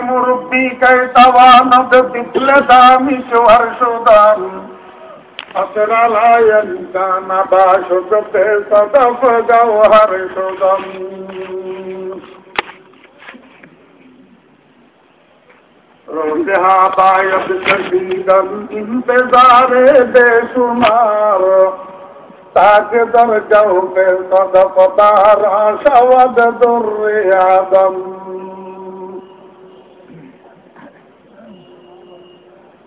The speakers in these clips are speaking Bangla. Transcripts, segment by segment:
ربي توانت مثل مش ورشدان أسر لا يلدان باشد صدف جوهر شدن روزها باید شدیدن انتظار بے شمار تاک در جو بے صدف تارا شود در آدم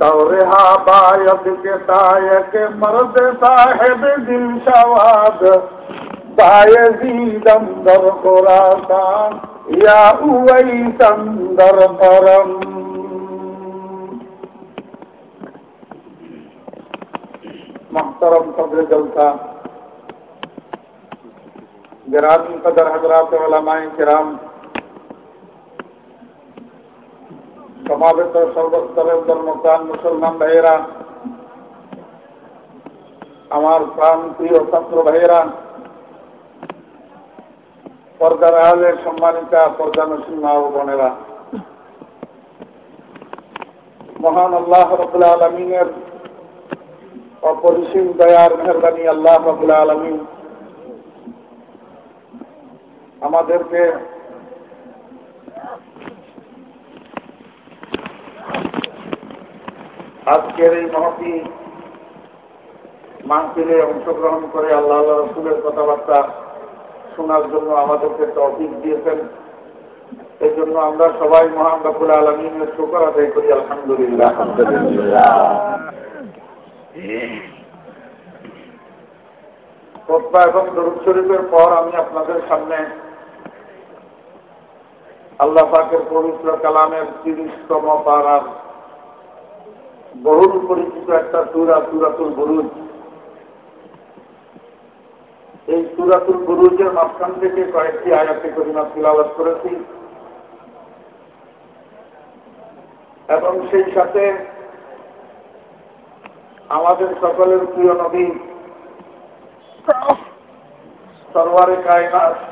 دورہ باید کے دائق مرد صاحب دل شواد دائے زیدم خراسان، یا اویسم در پرم۔ محترم صدر جلسہ گرامی قدر حضرات علماء کرام সমাবেত সর্বস্তরের ধর্মপ্রাণ মুসলমান ভাইয়েরা, আমার প্রাণ প্রিয় ছাত্র ভাইয়েরা, পর্দার আলের সম্মানিতা পর্দানসীন মা বোনেরা। মহান আল্লাহ রবুল্লা আলমিনের অপরিসীম দয়ার মেহরবানি আল্লাহ রবুল্লা আলমিন আমাদেরকে আজকের এই মহতি মাহফিলে অংশগ্রহণ করে আল্লাহ আল্লাহ রসুলের কথাবার্তা শোনার জন্য আমাদেরকে তফিক দিয়েছেন। এই জন্য আমরা সবাই মহান বাকুল আলমিনের শোকর আদায় করি, আলহামদুলিল্লাহ। এবং দরুদ শরীফের পর আমি আপনাদের সামনে আল্লাহ পাকের পবিত্র কালামের তিরিশতম পাড়ার বহুল পরিচিত একটা সুরা, সুরাতুল বুরুজ। এই সুরাতুল বুরুজের মাঝখান থেকে কয়েকটি আয়াতে করিমা তিলাবাত করেছি। এবং সেই সাথে আমাদের সকলের প্রিয় নবী, সরওয়ারে কায়নাথ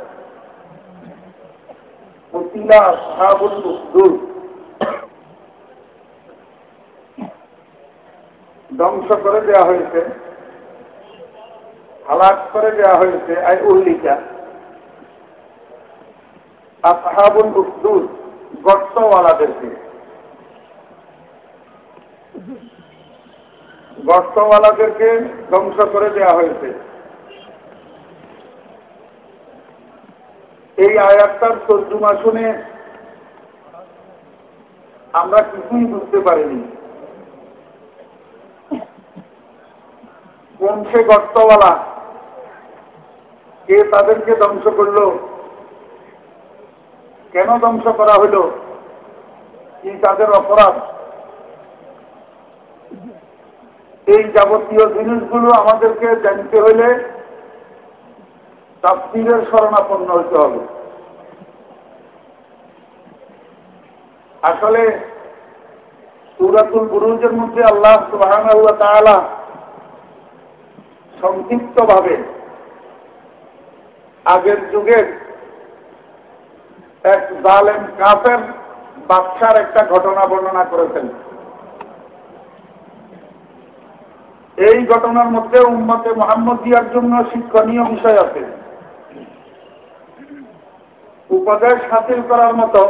ধ্বংস করে দেওয়া হয়েছে। হালাক করে দেওয়া হয়েছে, আই উল্লিকা। আসহাবুল উদ্দুর গর্তওয়ালাদেরকে। গর্তওয়ালাদেরকে ধ্বংস করে দেওয়া হয়েছে। এই আয়াতটার তর্জুমা শুনে আমরা কিছুই বুঝতে পারিনি। কোন সে গর্তওয়ালা? কে তাদেরকে ধ্বংস করল? কেন ধ্বংস করা হইল কি তাদের অপরাধ? এই যাবতীয় জিনিসগুলো আমাদেরকে জানতে হইলে তাফসিরের শরণাপন্ন হইতে হবে। আসলে সুরাতুল বুরুজের মধ্যে আল্লাহ সুবাহ সংক্ষিপ্তভাবে আগের যুগের এক জালেম কাফের বাচ্চার একটা ঘটনা বর্ণনা করেছেন। এই ঘটনার মধ্যে উম্মতে মোহাম্মদিয়ার জন্য শিক্ষণীয় বিষয় আছে। উপদেশ হাসিল করার মতো,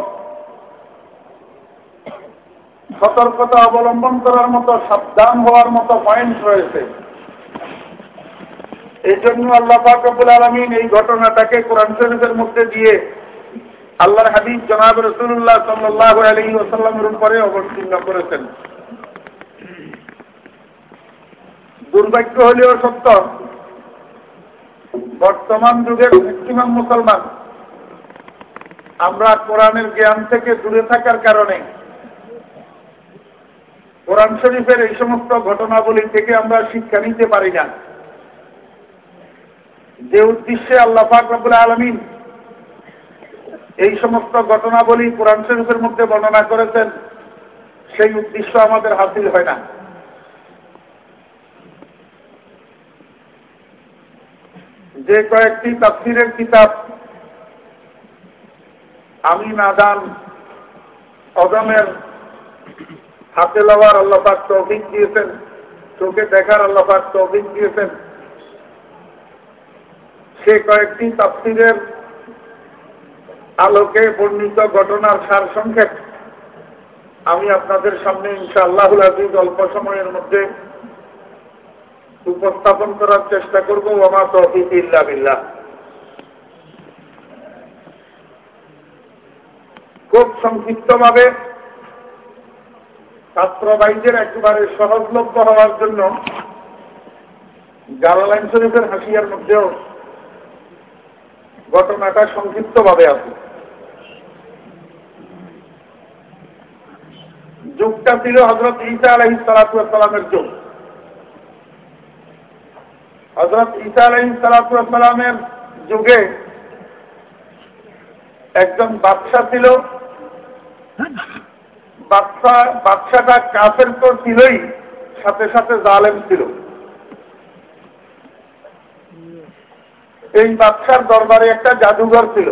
সতর্কতা অবলম্বন করার মতো, সাবধান হওয়ার মতো পয়েন্ট রয়েছে। এই জন্য আল্লাহ ফাকবুল আলমিন এই ঘটনাটাকে কোরআন শরীফের মধ্যে দিয়ে আল্লাহর হাবিব জনাব রসুল্লাহ সাল্লাহ আলী ওসাল্লামের উপরে অবতীর্ণ করেছেন। দুর্ভাগ্য হলেও সত্য, বর্তমান যুগের ম্যাক্সিমাম মুসলমান আমরা কোরআনের জ্ঞান থেকে দূরে থাকার কারণে কোরআন শরীফের এই সমস্ত ঘটনাবলী থেকে আমরা শিক্ষা নিতে পারি না। যে উদ্দেশ্যে আল্লাহ ফাকরুল আলমিন এই সমস্ত ঘটনাবলী কোরআন শরীফের মধ্যে বর্ণনা করেছেন, সেই উদ্দেশ্য আমাদের হাসিল হয় না। যে কয়েকটি তাফসিরের কিতাব আমি নাদান অদমের হাতে লওয়ার আল্লাপাক তৌফিক দিয়েছেন, চোখে দেখার আল্লাপাক তৌফিক দিয়েছেন। সে কয়েকটি তাফসিরের আলোকে বর্ণিত ঘটনার সার সংক্ষেপ আমি আপনাদের সামনে ইনশাআল্লাহুল আজিজ অল্প সময়ের মধ্যে উপস্থাপন করার চেষ্টা করব। ওমা তৌফিক ইল্লা বিল্লাহ। খুব সংক্ষিপ্তভাবে ছাত্রবাহীদের একেবারে সহজলভ্য হওয়ার জন্য জালালাইন শরীফের হাসিয়ার মধ্যেও ঘটনাটা সংক্ষিপ্তভাবে আছে। যুগটা ছিল হজরত ঈসা আলহি সালাতামের যুগ। হজরত ঈসা আলহি সালাতামের যুগে একজন বাদশা ছিল। বাচ্চা বাচ্চাটা কাফের তো ছিলই সাথে সাথে জালেম ছিল। এই বাচ্চার দরবারে একটা জাদুঘর ছিল।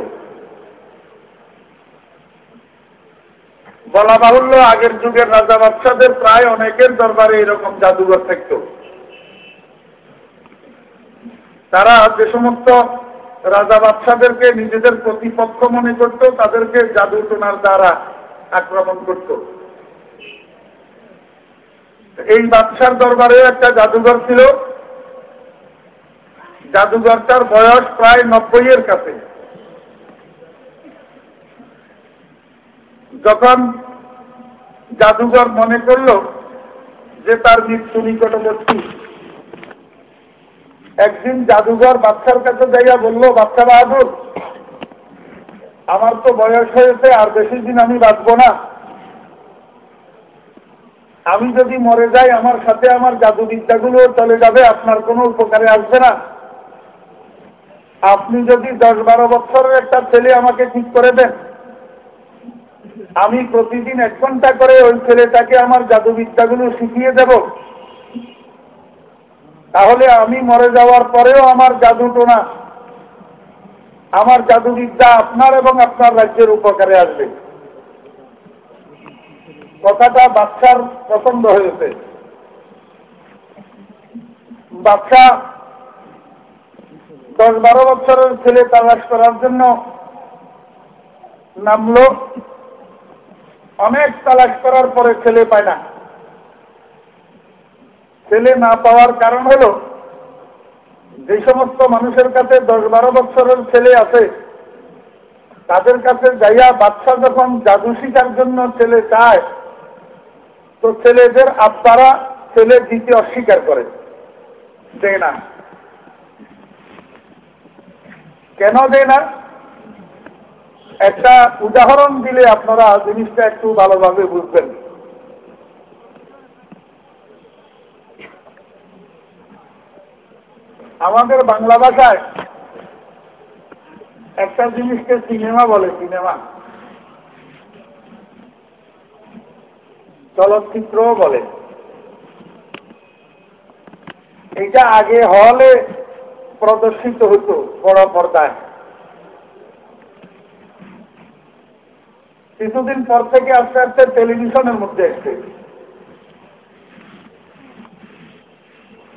বলা বাহুল্য আগের যুগের রাজা বাচ্চাদের প্রায় অনেকের দরবারে এরকম জাদুঘর থাকত। তারা যে সমস্ত রাজা বাচ্চাদেরকে নিজেদের প্রতিপক্ষ মনে করত, তাদেরকে জাদু টোনার দ্বারা আক্রমণ করত। এই বাদশার দরবারেও একটা জাদুঘর ছিল। জাদুঘরটার বয়স প্রায় নব্বইয়ের কাছে। যখন জাদুঘর মনে করল যে তার মৃত্যু নিকটবর্তী একদিন জাদুঘর বাচ্চার কাছে যাইয়া বলল, বাচ্চা বাহাদুর, আমার তো বয়স হয়েছে, আর বেশি দিন আমি বাঁচব না। আমি যদি মরে যাই, আমার সাথে আমার জাদুবিদ্যাগুলো চলে যাবে, আপনার কোনো উপকারে আসবে না। আপনি যদি দশ বারো বছরের একটা ছেলে আমাকে ঠিক করে দেন, আমি প্রতিদিন এক ঘণ্টা করে ওই ছেলেটাকে আমার জাদুবিদ্যাগুলো শিখিয়ে দেব। তাহলে আমি মরে যাওয়ার পরেও আমার জাদু টোনা, আমার জাদুবিদ্যা আপনার এবং আপনার রাজ্যের উপকারে আসবে। কথাটা বাচ্চার পছন্দ হয়েছে। বাচ্চা দশ বারো বছরের ছেলে তালাশ করার জন্য নামলো। অনেক তালাশ করার পরে ছেলে পায় না। ছেলে না পাওয়ার কারণ হল, যে সমস্ত মানুষের কাছে দশ বারো বছরের ছেলে আছে, তাদের কাছে যাইয়া বাচ্চা যখন জাদু শিকার জন্য ছেলে চায়, তো ছেলেদের আত্মারা ছেলে দিতে অস্বীকার করে। দেয় না। কেন দেয় না? একটা উদাহরণ দিলে আপনারা জিনিসটা একটু ভালোভাবে বুঝবেন। আমাদের বাংলা ভাষায় একটা জিনিসকে সিনেমা বলে, সিনেমা। চলচ্চিত্রও বলে। এটা আগে হলে প্রদর্শিত হতো বড় পর্দায়। কিছুদিন পর থেকে আস্তে আস্তে টেলিভিশনের মধ্যে এসছে।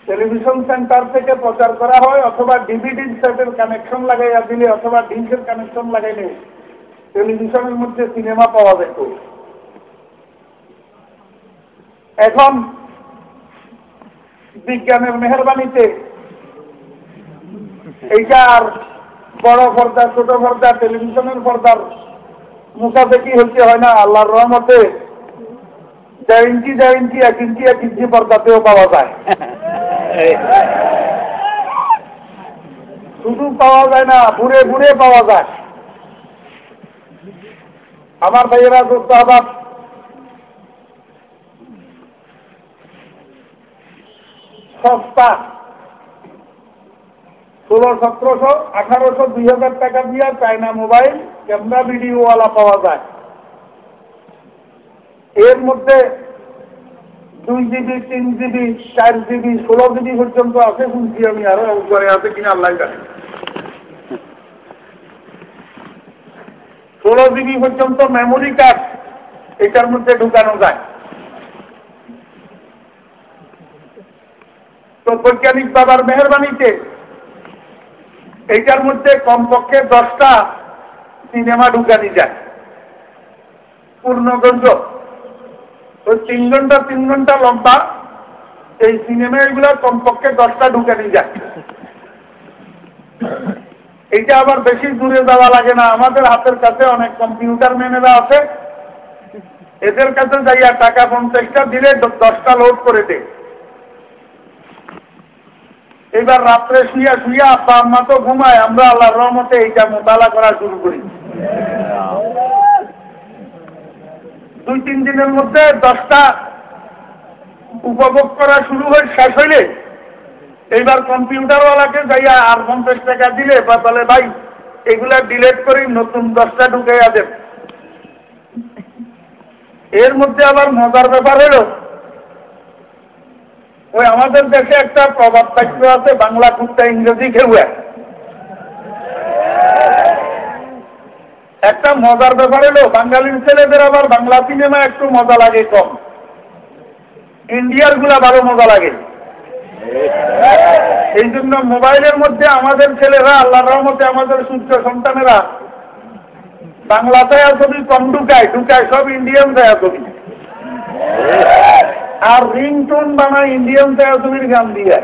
টেলিভিশন সেন্টার থেকে প্রচার করা হয়, অথবা ডিভিডি সেটের কানেকশন লাগাইয়া দিলে, অথবা ডিসের কানেকশন লাগাইলে টেলিভিশনের মধ্যে সিনেমা পাওয়া যেত। এখন বিজ্ঞানের মেহরবানিতে এইটা আর বড় পর্দা, ছোট পর্দা, টেলিভিশনের পর্দার মুখা দেখি হইতে হয় না, আল্লাহর রহমতে দেড় ইঞ্চি দেড় ইঞ্চি, এক ইঞ্চি এক ইঞ্চি পর্দাতেও পাওয়া যায়। শুধু পাওয়া যায় না, ঘুরে ঘুরে পাওয়া যায়। আমার ভাইয়েরা, দোস্ত আবার সস্তা। ষোলো, সতেরোশো, আঠারোশো, দুই হাজার টাকা দিয়ে চায়না মোবাইল, ক্যামেরা ভিডিওওয়ালা পাওয়া যায়। এর মধ্যে দুই জিবি, তিন জিবি, চার জিবি, ষোলো জিবি পর্যন্ত আছে শুনছি আমি, আরও ঘরে আছে কিনা আল্লাহ জানে। ষোলো জিবি পর্যন্ত মেমোরি কার্ড এটার মধ্যে ঢুকানো যায়। তো বৈজ্ঞানিক বাবার মেহরবানিতে এইটার মধ্যে কমপক্ষে দশটা সিনেমা ঢুকানি যায়। পূর্ণগঞ্জ ওই তিন ঘণ্টা তিন ঘণ্টা লম্বা এই সিনেমা এগুলো কমপক্ষে দশটা ঢুকানি যায়। এইটা আবার বেশি দূরে যাওয়া লাগে না। আমাদের হাতের কাছে অনেক কম্পিউটার ম্যানেরা আছে। এদের কাছে যাইয়া টাকা পঞ্চাশটা দিলে দশটা লোড করে দে। এবার রাত্রে শুইয়া শুইয়া আব্বা আম্মা তো ঘুমায়, আমরা আল্লাহর রহমতে এইটা মোতালা করা শুরু করি। দুই, তিন দিনের মধ্যে দশটা উপভোগ করা শুরু হয়ে শেষ হইলে এইবার কম্পিউটারওয়ালাকে যাইয়া আর পঞ্চাশ টাকা দিলে বা বলে, ভাই, এগুলা ডিলেট করি, নতুন দশটা ঢুকাইয়া দেব এর মধ্যে আবার মজার ব্যাপার হলো, ওই আমাদের দেশে একটা প্রভাব বাক্য আছে বাংলা কুত্তা ইংরেজি খেউয়া একটা মজার ব্যাপার হলো, বাঙালির ছেলেদের আবার বাংলা সিনেমা একটু মজা লাগে কম। ইন্ডিয়ারগুলা ভালো মজা লাগে। এই জন্য মোবাইলের মধ্যে আমাদের ছেলেরা আল্লাহ রহমতে আমাদের সূর্য সন্তানেরা বাংলা ছায়া ছবি কম ঢুকায় ঢুকায় সব ইন্ডিয়ান ছায়া ছবি। আর রিং রিংটোন বানায় ইন্ডিয়ান ছায়া ছবির গান দিয়ে।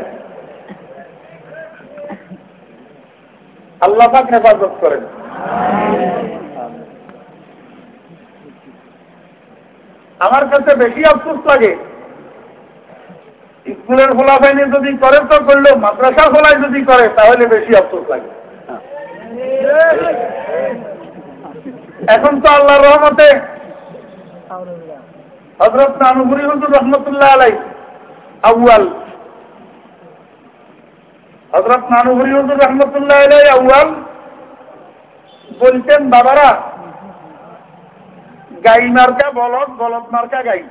আল্লাহ হেফাজত করেন। আমার কাছে বেশি আফসোস লাগে। স্কুলের ফলাফাইনে যদি করে, তো করল মাদ্রাসা ফলায় যদি করে, তাহলে বেশি আফসোস লাগে। এখন তো আল্লাহর রহমতে হজরত নানুপুরি হুজুর রহমতুল্লাহ আলাই আউয়াল। হজরত নানুপুরি হুজুর রহমতুল্লাহ আলাই আউয়াল বলতেন, বাবারা গাই মার্কা বলদ বলদ মার্কা গাই।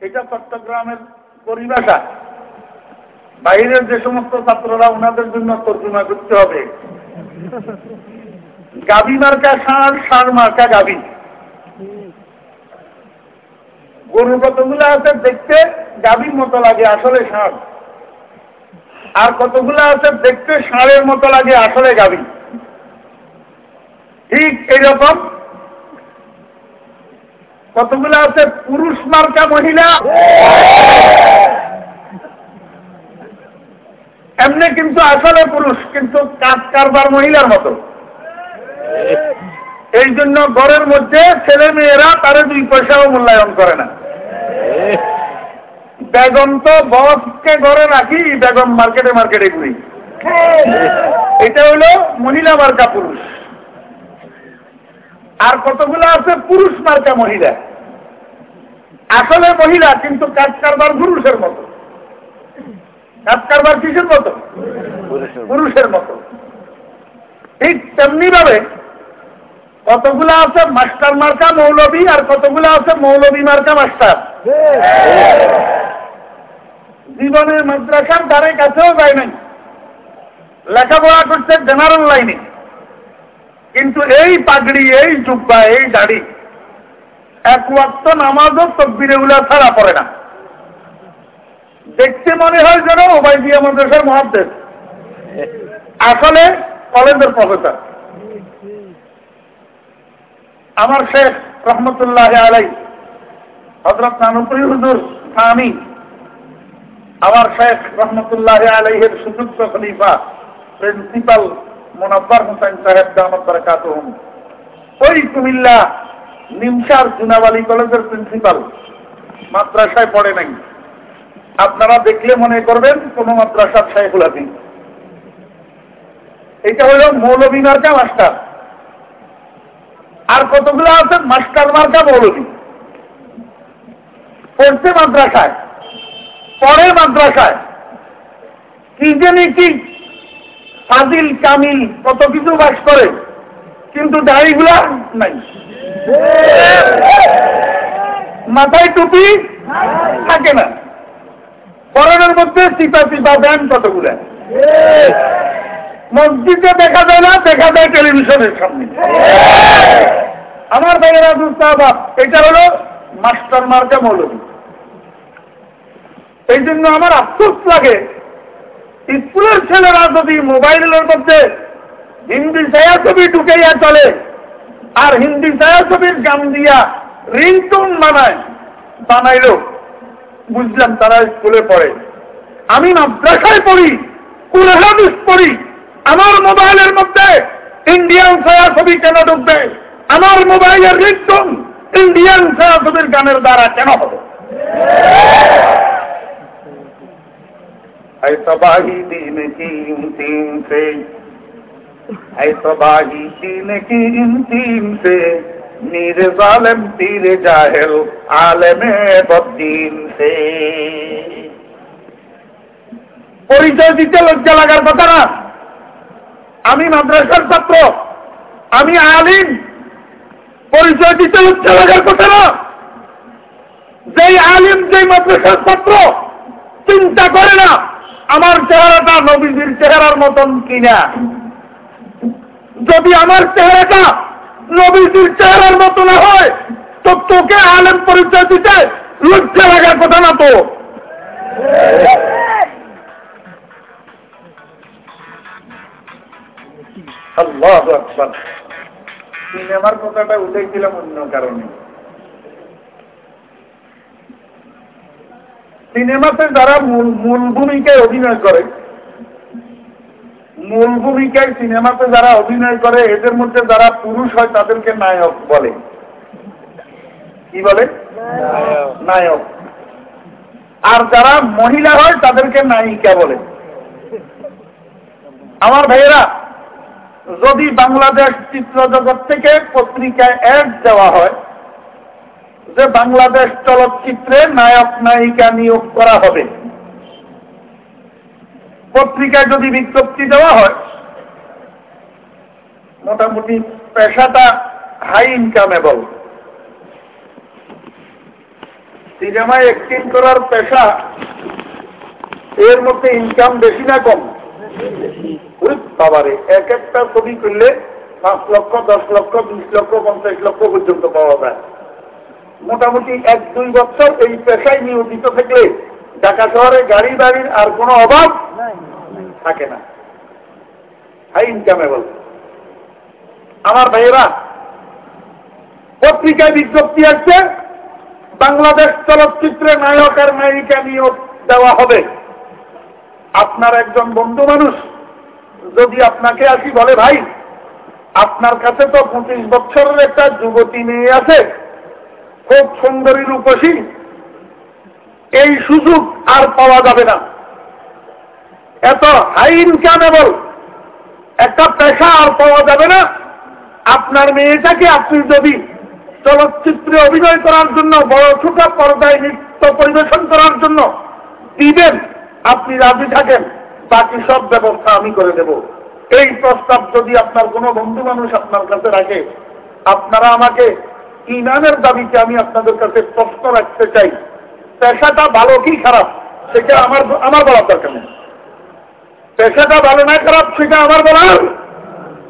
এটা চট্টগ্রামের পরিভাষা। বাইরের যে সমস্ত ছাত্ররা ওনাদের জন্য তর্জমা করতে হবে। গাভী মার্কা ষাঁড় ষাঁড় মার্কা গাভী গরু কতগুলো আছে দেখতে? গাভীর মতো লাগে, আসলে ষাঁড় আর কতগুলো আছে দেখতে? ষাঁড়ের মতো লাগে, আসলে গাভী ঠিক এইরকম। কতগুলো আছে? পুরুষ মার্কা মহিলা। এমনি কিন্তু আসলে পুরুষ, কিন্তু কাজ কারবার মহিলার মতো। এই জন্য ঘরের মধ্যে ছেলে মেয়েরা তারা দুই পয়সাও মূল্যায়ন করে না। বেগম তো বসকে ঘরে রাখি, বেগম মার্কেটে মার্কেটে ঘুরি। এটা হলো মহিলা মার্কা পুরুষ। আর কতগুলো আছে? পুরুষ মার্কা মহিলা। আসলে মহিলা কিন্তু কাজ কারবার পুরুষের মতো। কাজ কারবার কিসের মতো? পুরুষের মতো। ঠিক তেমনি ভাবে কতগুলো আছে? মাস্টার মার্কা মৌলবী আর কতগুলো আছে? মৌলবী মার্কা মাস্টার। জীবনের মাদ্রাসার দ্বারে কাছেও যায় নাই। লেখাপড়া করছে জেনারেল লাইনে কিন্তু এই পাগড়ি, এই জুব্বা, এই দাড়ি, এক ওয়াক্ত নামাজও তকবিরে উলা ছাড়া পড়ে না। দেখতে মনে হয় যেন ওবাইদিয়া মাদ্রাসার মহাদ্দেশ। আসলে কলেজের প্রফেসর। আমার শেখ রহমতুল্লাহ আলাই হজরত নানুপুরি হুজুর স্বামী, আমার শেখ রহমতুল্লাহ আলাইহের সুযুক্ত খলিফা, প্রিন্সিপাল মোনাব্বার হোসেন সাহেব দামত বরকাত ওই কুমিল্লা নিমসার জুনাবালি কলেজের প্রিন্সিপাল মাদ্রাসায় পড়ে নাই। আপনারা দেখলে মনে করবেন কোন মাদ্রাসার শাহেকুল হাদিস এটা হলো মৌলবী মার্কা মাস্টার। আর কতগুলো আছে মাস্টার মার্কা মৌলবী পড়ছে মাদ্রাসায় পরে মাদ্রাসায়। কি জানি কি ফাজিল কামিল কত কিছু বাস করে, কিন্তু দাড়িগুলা নাই। মাথায় টুপি থাকে না। পরনের মধ্যে চিপা চিপা দেন কতগুলা। মসজিদে দেখা যায় না, দেখা যায় টেলিভিশনের সামনে। আমার ভাইয়েরা দুস্তাহাব এটা হলো মাস্টার মার্কা মৌলবী। এই জন্য আমার আফসোস লাগে স্কুলের ছেলেরা যদি মোবাইলের মধ্যে হিন্দি ছায়াছবি ঢুকাইয়া চলে। আর হিন্দি ছায়াছবির গান দিয়া রিংটোন বানায়, বানাইল। বুঝলাম তারা স্কুলে পড়ে। আমি মাদ্রাসায় পড়ি কুলহাদিস পড়ি। আমার মোবাইলের মধ্যে ইন্ডিয়ান ছায়াছবি কেন ঢুকবে? আমার মোবাইলের রিংটোন ইন্ডিয়ান ছায়াছবির গানের দ্বারা কেন হবে? اے تباہی دین کی امتین سے اے تباہی دین کی امتین से। نیر ظالم تیر جاہل عالم بدین سے পরিচয় দিতে লজ্জা লাগার কথা না আমি মাদ্রাসার ছাত্র, আমি আলিম। পরিচয় দিতে লজ্জা লাগার কথা না যেই আলিম, যেই মাদ্রাসার ছাত্র, চিন্তা করে না। আমার চেহারাটা নবীজির চেহারার মতন কিনা? যদি আমার চেহারাটা নবীজির চেহারার মতো না হয়, তো তোকে আলেম পরিচয় দিতে লজ্জা লাগার কথা না তো? সিনেমার কথাটা উঠেছিলাম অন্য কারণে। সিনেমাতে যারা মূল ভূমিকায় অভিনয় করে মূল ভূমিকায় সিনেমাতে যারা অভিনয় করে এদের মধ্যে যারা পুরুষ হয় তাদেরকে নায়ক বলে। কি বলে? নায়ক। আর যারা মহিলা হয় তাদেরকে নায়িকা বলে। আমার ভাইয়েরা যদি বাংলাদেশ চিত্র জগৎ থেকে পত্রিকায় অ্যাড দেওয়া হয় যে বাংলাদেশ চলচ্চিত্রে নায়ক নায়িকা নিয়োগ করা হবে। পত্রিকায় যদি বিজ্ঞপ্তি দেওয়া হয়, মোটামুটি পেশাটা হাই ইনকামেবল সিনেমায় অ্যাক্টিং করার পেশা এর মধ্যে ইনকাম বেশি না কম? বাবারে, এক একটা ছবি করলে পাঁচ লক্ষ, দশ লক্ষ, বিশ লক্ষ, পঞ্চাশ লক্ষ পর্যন্ত পাওয়া যায়। মোটামুটি এক দুই বছর এই পেশায় নিয়োজিত থাকলে ঢাকা শহরে গাড়ি বাড়ির আর কোনো অভাব থাকে না। হাই ইনকামেবল। আমার ভাইয়েরা পত্রিকায় বিজ্ঞপ্তি আছে বাংলাদেশ চলচ্চিত্রে নায়ক আর নায়িকা নিয়োগ দেওয়া হবে। আপনার একজন বন্ধু মানুষ যদি আপনাকে আসি বলে ভাই আপনার কাছে তো পঁচিশ বছরের একটা যুবতী মেয়ে আছে। খুব সুন্দরী রূপসী। এই সুযোগ আর পাওয়া যাবে না। এত হাই ইনকামেবল একটা পেশা আর পাওয়া যাবে না। আপনার মেয়েটাকে আপনি যদি চলচ্চিত্রে অভিনয় করার জন্য বড় ছোট পর্দায় নৃত্য পরিবেশন করার জন্য দিবেন, আপনি রাজি থাকেন, বাকি সব ব্যবস্থা আমি করে দেব। এই প্রস্তাব যদি আপনার কোনো বন্ধু মানুষ আপনার কাছে রাখে, আপনারা আমাকে ইমানের দাবিতে আমি আপনাদের কাছে প্রশ্ন রাখতে চাই। পেশাটা ভালো কি খারাপ, সেটা আমার আমার বলার দরকার নেই। পেশাটা ভালো না খারাপ, সেটা আমার বলার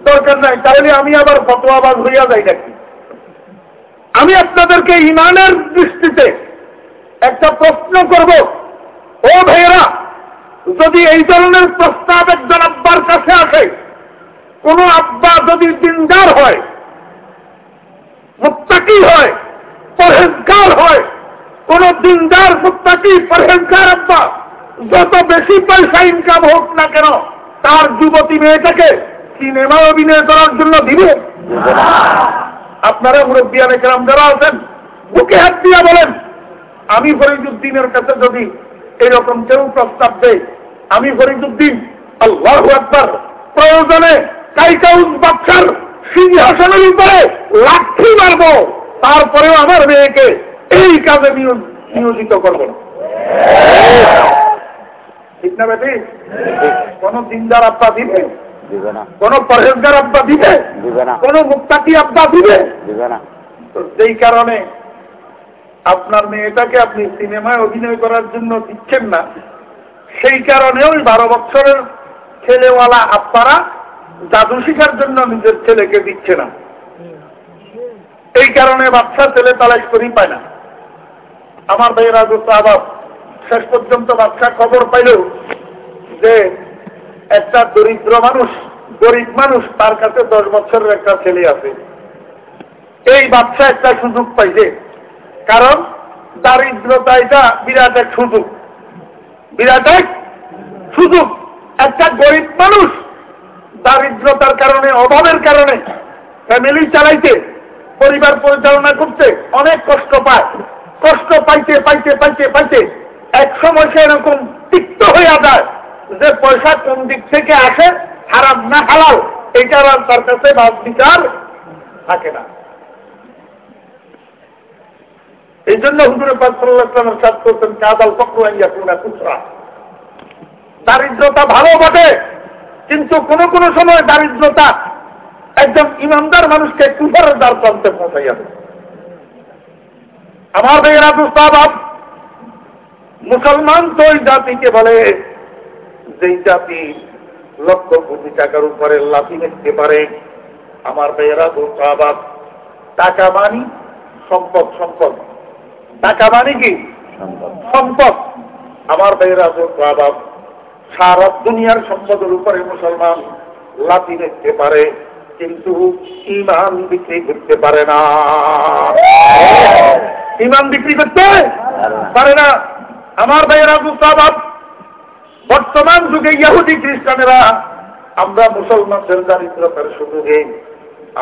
দরকার নাই। তাহলে আমি আবার ফতোয়াবাজ হইয়া যাই নাকি? আমি আপনাদেরকে ইমানের দৃষ্টিতে একটা প্রশ্ন করব। ও ভাইয়েরা, যদি এই ধরনের প্রস্তাব একজন আব্বার কাছে আসে, কোন আব্বা যদি দিনদার হয় মুক্তাকি হয়? পরহেজগার হয়। কোন দিনদার মুক্তাকি পরহেজগার আব্বা, যত বেশি পয়সা ইনকাম হোক না কেন, তার যুবতী মেয়েটাকে সিনেমা অভিনয় করার জন্য দিবে। আপনারা মুরব্বিয়ানে কেরাম যারা আছেন বুকে হাত দিয়া বলেন, আমি ফরিদুদ্দিনের কাছে যদি এরকম কেউ প্রস্তাব দেয়, আমি ফরিদুদ্দিন, আল্লাহ একবার প্রয়োজনে কাইকাউস বাচ্চার সিংহাসনের উপরে লাঠি মারব তারপরেও আমার মেয়েকে এই কাজে নিয়োজিত করব না। ঠিক না বেটি? কোন দিনদার আব্বা দিবে? কোন পরহেজগার আব্বা দিবে? কোন মুক্তাকি আব্বা দিবে? তো সেই কারণে আপনার মেয়েটাকে আপনি সিনেমায় অভিনয় করার জন্য দিচ্ছেন না সেই কারণে ওই বারো বছরের ছেলেওয়ালা আব্বারা জাদু শিখার জন্য নিজের ছেলেকে দিচ্ছে না। এই কারণে বাচ্চা ছেলে তালাশ করি পায় না। আমার ভাইয়েরা আবার শেষ পর্যন্ত বাচ্চা খবর পাইল যে একটা দরিদ্র মানুষ, গরিব মানুষ, তার কাছে দশ বছরের একটা ছেলে আছে। এই বাচ্চা একটা সুযোগ পাইছে। কারণ দারিদ্রতা এটা বিরাট এক সুযোগ। বিরাট এক সুযোগ। একটা গরিব মানুষ দারিদ্রতার কারণে, অভাবের কারণে ফ্যামিলি চালাইতে, পরিবার পরিচালনা করতে অনেক কষ্ট পায়। কষ্ট পাইতে পাইতে পাইতে পাইতে এক সময় সে এরকম তিক্ত হইয়া যায় যে পয়সা কোন দিক থেকে আসে, হারাম না হালাল এটার আর তার কাছে বিচার থাকে না। এই জন্য হুজুরে পাকসাল্লামের সাথ করতেন, কাদাল পক্রাইয়া কুনা কুচরা দারিদ্রতা ভালো বটে কিন্তু কোন কোন সময় দারিদ্রতা একদম ইমানদার মানুষকে কুফারের দ্বার প্রান্তে পৌঁছাইয়া দেয়। আমার ভাইয়েরা দুস্তাবাব মুসলমান তো ওই জাতিকে বলে যেই জাতি লক্ষ কোটি টাকার উপরে লাফি দেখতে পারে। আমার ভাইয়েরা দুস্তাবাব টাকা মানি সম্পদ সম্পদ। টাকা মানি কি? সম্পদ। আমার ভাইয়েরা দুস্তাবাব সারা দুনিয়ার সম্পদের উপরে মুসলমান লাফি দেখতে পারে, কিন্তু ইমান বিক্রি করতে পারে না। ইমান বিক্রি করতে পারে না। আমার ভাইয়েরা মুস্তাবাব বর্তমান যুগে ইহুদি খ্রিস্টানেরা, আমরা মুসলমানদের দারিদ্রতার সুযোগে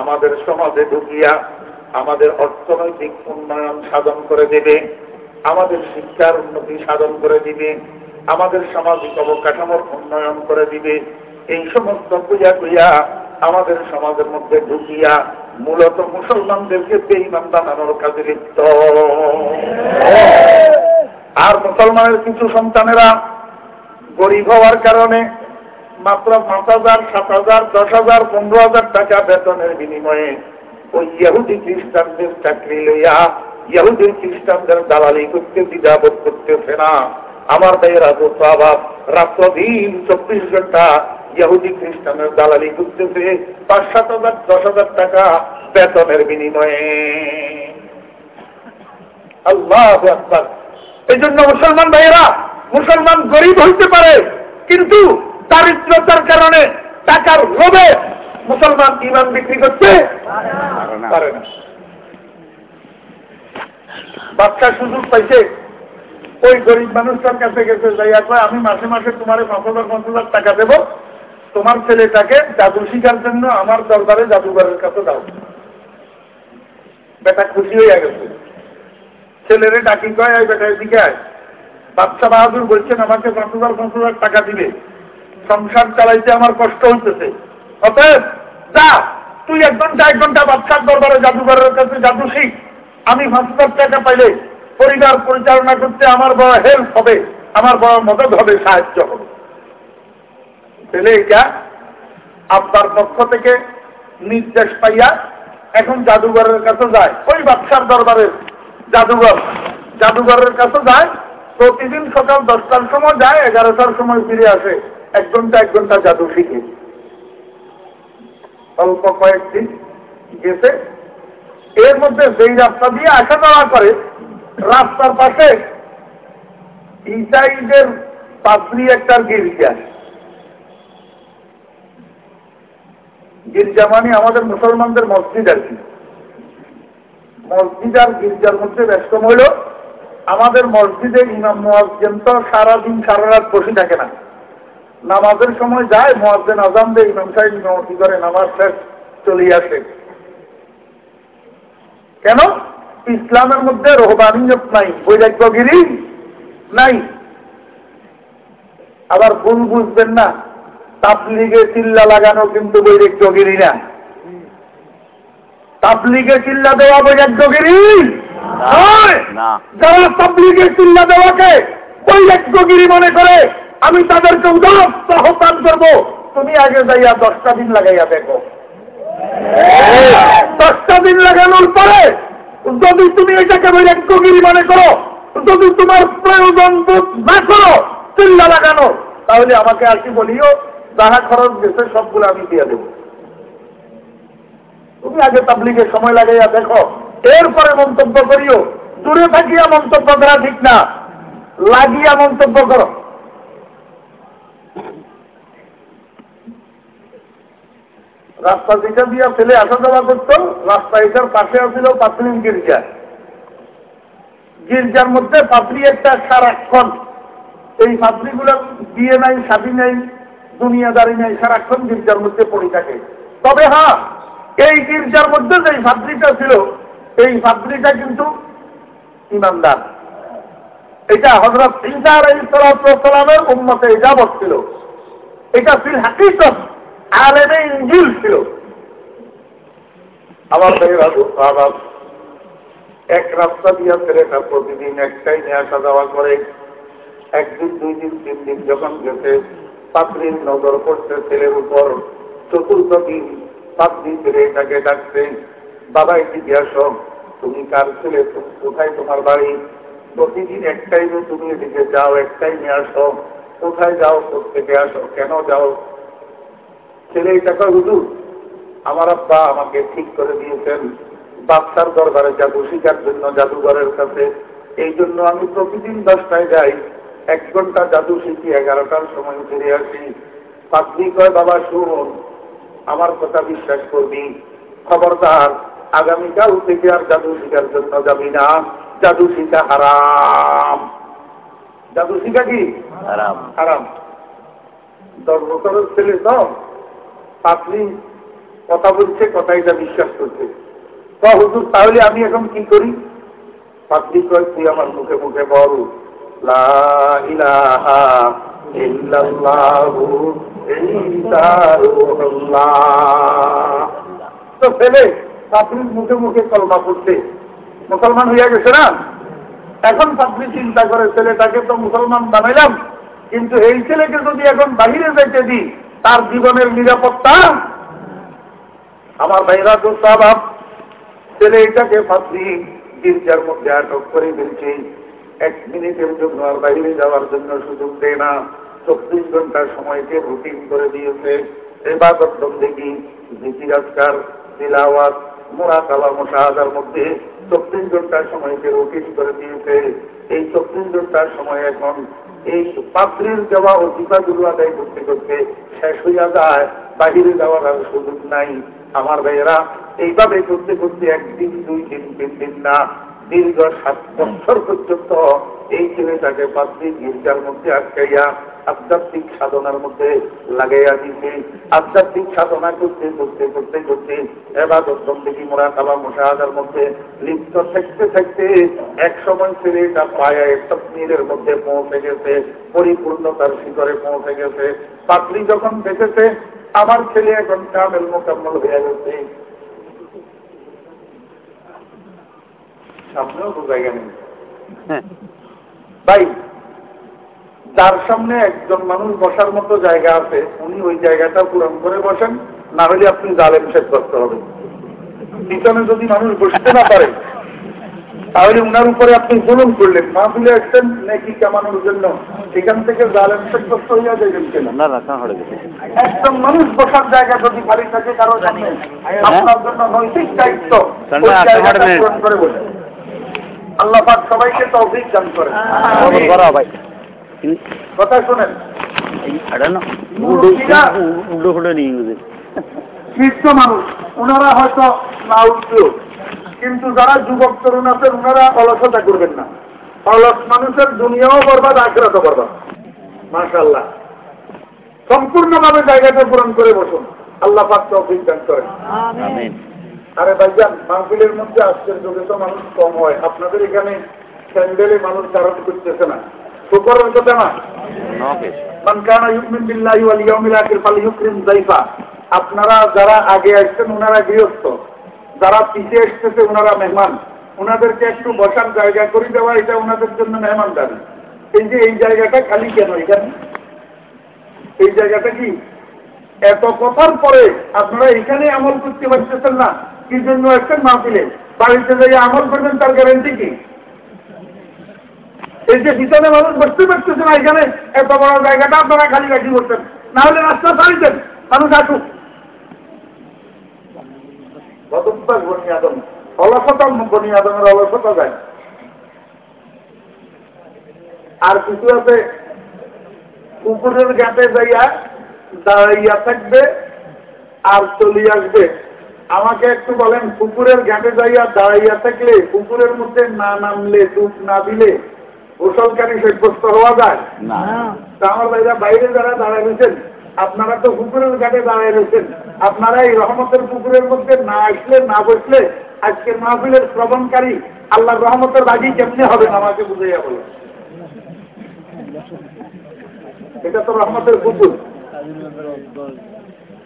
আমাদের সমাজে ঢুকিয়া আমাদের অর্থনৈতিক উন্নয়ন সাধন করে দেবে, আমাদের শিক্ষার উন্নতি সাধন করে দিবে আমাদের সামাজিক অবকাঠামোর উন্নয়ন করে দিবে। এই সমস্ত পূজা করিয়া আমাদের সমাজের মধ্যে ঢুকিয়া মূলত মুসলমানদেরকে বেইমান বানানোর কাজে লিপ্ত। আর মুসলমানের কিছু সন্তানেরা গরিব হওয়ার কারণে মাত্র পাঁচ হাজার, সাত হাজার, দশ হাজার, পনেরো হাজার টাকা বেতনের বিনিময়ে ওই ইহুদি খ্রিস্টানদের চাকরি লইয়া ইহুদি খ্রিস্টানদের দালালি করতে দ্বিধাবোধ করতেছে না। আমার ভাইয়েরা তো স্বভাব রাত্র চব্বিশ ঘণ্টা ইহুদি খ্রিস্টানের দালালি করতেছে, পাঁচ সাত হাজার, দশ হাজার টাকা বেতনের বিনিময়ে। আল্লাহ এই জন্য মুসলমান ভাইয়েরা, মুসলমান গরিব হইতে পারে, কিন্তু দারিদ্রতার কারণে টাকার লোভে মুসলমান ইমান বিক্রি করতে পারে না। বাচ্চা সুযোগ পাইছে ওই গরিব মানুষটার কাছে গেছে যাইয়া কয় আমি মাসে মাসে তোমার পাঁচ হাজার পাঁচ হাজার টাকা দেবো। তোমার ছেলেটাকে জাদু শিখার জন্য আমার দরবারে জাদুঘরের কাছে দাও। বেটা খুশি হয়ে গেছে। ছেলেরে ডাকি, কয় ওই বেটা, এদিকে আয়। বাচ্চা বাহাদুর বলছেন, আমাকে পাঁচ হাজার পাঁচ হাজার টাকা দিবে। সংসার চালাইতে আমার কষ্ট হইতেছে। অতএব যা, তুই এক ঘণ্টা এক ঘণ্টা বাচ্চার দরবারে জাদুঘরের কাছে জাদু শিখ। আমি পাঁচ হাজার টাকা পাইলে পরিবার পরিচালনা করতে আমার বড় হেল্প হবে, আমার বড় মদত হবে, সাহায্য হবে। ছেলে এটা আপনার পক্ষ থেকে নির্দেশ পাইয়া এখন জাদুঘরের কাছে যায়। ওই বাচ্চার দরবারের জাদুঘর, জাদুঘরের কাছে যায়, প্রতিদিন সকাল দশটার সময় যায়, এগারোটার সময় ফিরে আসে। এক ঘণ্টা এক ঘণ্টা জাদু শিখে। অল্প কয়েকদিন গেছে। এর মধ্যে যেই রাস্তা দিয়ে আসা যাওয়া করে রাস্তার পাশে ইসাইদের পাত্রী একটা গির্জা। গির্জা মানে আমাদের মুসলমানদের মসজিদ আর কি। মসজিদ আর গির্জার মধ্যে ব্যস্ত হইল। আমাদের মসজিদে ইমাম মোয়াজ্জেন তো সারাদিন সারা রাত বসে থাকে না। নামাজের সময় যায়, মোয়াজ্জেন আজাম দেয়, ইমাম সাহেব ইমামতি করে নামাজ শেষ চলে আসে। কেন? ইসলামের মধ্যে রোহবানিয়ত নাই বৈরাগ্যগিরি নাই। আবার ভুল বুঝবেন না তাপলিগে চিল্লা লাগানো কিন্তু বৈরাগ্যগিরি না। তাবলিগে চিল্লা দেওয়া বৈরাগ্যগিরি যারা তাবলিগে চিল্লা দেওয়াকে বৈরাগ্যগিরি মনে করে আমি তাদেরকে উদাহরণ আহ্বান করব তুমি আগে যাইয়া দশটা দিন লাগাইয়া দেখো। দশটা দিন লাগানোর পরে যদি তুমি এটাকে বৈরাগ্যগিরি মনে করো, যদি তোমার প্রয়োজন না করো, চিল্লা লাগানো, তাহলে আমাকে আর কি বলিও, যাহা খরচ গেছে সবগুলো আমি দিয়ে দেব। তুমি আগে তাবলিগে সময় লাগাইয়া দেখো, এরপরে মন্তব্য করিও। দূরে থাকিয়া মন্তব্য করা ঠিক না। লাগিয়া মন্তব্য করো। রাস্তা যেটা দিয়া ছেলে আসা যাওয়া করতো, রাস্তা এটার পাশে আসছিল পাত্রী গির্জা। গির্জার মধ্যে পাত্রী একটা সারাক্ষণ। এই পাত্রীগুলোর বিয়ে নাই স্বাধীন নেই, দুনিয়াদারি নেই, সারাক্ষণ গির্জার মধ্যে পড়ে থাকে। তবে হ্যাঁ এই গির্জার মধ্যে যে পাত্রীটা ছিল, এই পাত্রীটা কিন্তু ইমানদার। এটা হজরত ইসার সালামের উন্মতে যাবত ছিল। এটা ছিল হাকিকত। এক প্রতিদিন একটাই নিয়ে আসা যাওয়া করে। একদিন, দুই দিন, তিন দিন যখন গেছে, পাত্রীর নজর পড়ছে ছেলের উপর। চতুর্থ দিন পাত্রী ছেলে এটাকে ডাকছে, বাবা, এদিকে আসো। তুমি কার ছেলে? কোথায় তোমার বাড়ি? প্রতিদিন একটাই তুমি এদিকে যাও, একটাই নিয়ে আসো। কোথায় যাও? থেকে আসো? কেন যাও? ছেলে এটা কয় হুজুর আমার আব্বা আমাকে ঠিক করে দিয়েছেন। বাচ্চার দরবারে জাদু শিকার জন্য জাদুঘরের কাছে। এই জন্য আমি প্রতিদিন দশটায় যাই। এক ঘণ্টা জাদু শিখি এগারোটার সময় ফিরে আসি। পাত্রী কয় বাবা শুন আমার কথা বিশ্বাস করবি। খবরদার আগামীকাল থেকে আর জাদু শিকার জন্য যাবি না। জাদু শিখা হারাম। জাদু শিখা কি? হারাম। হারাম। দশ বছরের ছেলে তো। পাত্রী কথা বলছে কথা এটা বিশ্বাস করছে। তো হুজুর, তাহলে আমি এখন কি করি? পাত্রী কয়, তুই আমার মুখে মুখে বল তো ছেলে পাত্রীর মুখে মুখে কলমা করছে মুসলমান হইয়া গেছে না? এখন পাত্রী চিন্তা করে, ছেলেটাকে তো মুসলমান বানাইলাম, কিন্তু এই ছেলেকে যদি এখন বাহিরে যাইতে দিই তার জীবনের নিরাপত্তা। আমার ভাইরা তো স্বভাব ছেলে এটাকে পাত্রী গির্জার মধ্যে আটক করে ফেলছে। এক মিনিটের জন্য আর বাইরে যাওয়ার জন্য সুযোগ দেয় না। চব্বিশ ঘণ্টার সময়কে রুটিন করে দিয়েছে। এবাদত দেখি জিকিরাজকার তিলাওয়াত, মোরাকালা, মোশাহাদার মধ্যে চব্বিশ ঘণ্টার সময়কে রুটিন করে দিয়েছে। এই চব্বিশ ঘণ্টার সময় এখন এই পাত্রের দেওয়া অধিকারগুলো আদায় করতে করতে শেষ হইয়া যায়, বাহিরে যাওয়ার আর সুযোগ নাই। আমার ভাইয়েরা, এইভাবে করতে করতে একদিন দুই দিন তিন দিন না। দীর্ঘ সাত বছর পর্যন্ত এই ছেলেটাকে পাত্রী গির্জার মধ্যে আটকাইয়া আধ্যাত্মিক সাধনার মধ্যে লাগাইয়া দিছে। আধ্যাত্মিক সাধনা করতে করতে করতে করতে এবার দশম দেখি মোরা কাবা মোশাহাদার মধ্যে লিপ্ত থাকতে থাকতে এক সময় ছেলেটা পায়া তকমিরের মধ্যে পৌঁছে গেছে, পরিপূর্ণতার শিখরে পৌঁছে গেছে। পাত্রী যখন দেখেছে, আমার ছেলে এখন কামেল মোকাম্মল হয়ে গেছে। সামনেও তো জায়গা নেই। হ্যাঁ। ভাই যার সামনে একজন মানুষ বসার মতো জায়গা আছে উনি ওই জায়গাটা পূরণ করে বসেন না হলে আপনি জালেম করতে হবে। পিছনে যদি মানুষ বসতে না পারে তাহলে উনার উপরে আপনি জুলুম করলেন মা মাহফিলে আসছেন নাকি কামানোর জন্য সেখান থেকে জালেম সাব্যস্ত হইয়া যাবেন কেন? না হয়ে একদম মানুষ বসার জায়গা যদি খালি থাকে কারও সামনে আপনার জন্য নৈতিক দায়িত্ব। পূরণ করে বসে আল্লাহ পাক সবাইকে তৌফিক দান করে বন্ধ করা ভাই। কথা শোনেন। শীর্ষ মানুষ ওনারা হয়তো না উঠলেও কিন্তু যারা যুবক তরুণ আছেন ওনারা অলসতা করবেন না। অলস মানুষের দুনিয়াও বরবাদ আখেরাতও বরবাদ। মাশাল্লাহ সম্পূর্ণভাবে জায়গাটা পূরণ করে বসুন। আল্লাহ পাক তৌফিক দান করেন। আমিন। আরে ভাইজান মাহফিলের মধ্যে আজকের যুগে তো মানুষ কম হয়। আপনাদের এখানে স্যান্ডেলে মানুষ ধারণ করতেছে না। শুকরের কথা না? মান কানা ইউমিন বিল্লাহি ওয়াল ইয়াউমিল আখির ফালইউকরিম যায়ফা আপনারা যারা আগে আসছেন ওনারা গৃহস্থ। যারা পিছিয়ে আসতেছে ওনারা মেহমান। ওনাদেরকে একটু বসার জায়গা করে দেওয়া এটা ওনাদের জন্য মেহমান দাবি এই যে এই জায়গাটা খালি কেন এখানে? এই জায়গাটা কি? এত কথার পরে আপনারা এখানে আমল করতে পারতেছেন না? কি জন্য আসছেন মাহফিলে বাড়িতে যাই আমল করবেন, তার গ্যারেন্টি কি? এই যে পিছনে মানুষ বসতে পারতেছে না, এখানে এত বড় জায়গাটা আপনারা খালি রাখি করতেন না হলে রাস্তা ছাড়িতেন মানুষ আসুক। আর কিছু আছে, কুকুরের গাতে যাইয়া দাঁড়াইয়া থাকবে আর চলে আসবে। আমাকে একটু বলেন কুকুরের ঘাটে যাইয়া দাঁড়াইয়া থাকলে কুকুরের মধ্যে না নামলে ডুব না দিলে গোসলকারী সাব্যস্ত হওয়া যায়? না। তা আমার ভাইরা বাইরে যারা দাঁড়ায় রয়েছেন আপনারা তো পুকুরের ঘাটে দাঁড়ায় রয়েছেন আপনারা এই রহমতের পুকুরের মধ্যে না আসলে না বসলে আজকের মাহফিলের শ্রবণকারী আল্লাহ রহমতের বাজি কেমনি হবে আমাকে বুঝাইয়া বলো এটা তো রহমতের পুকুর।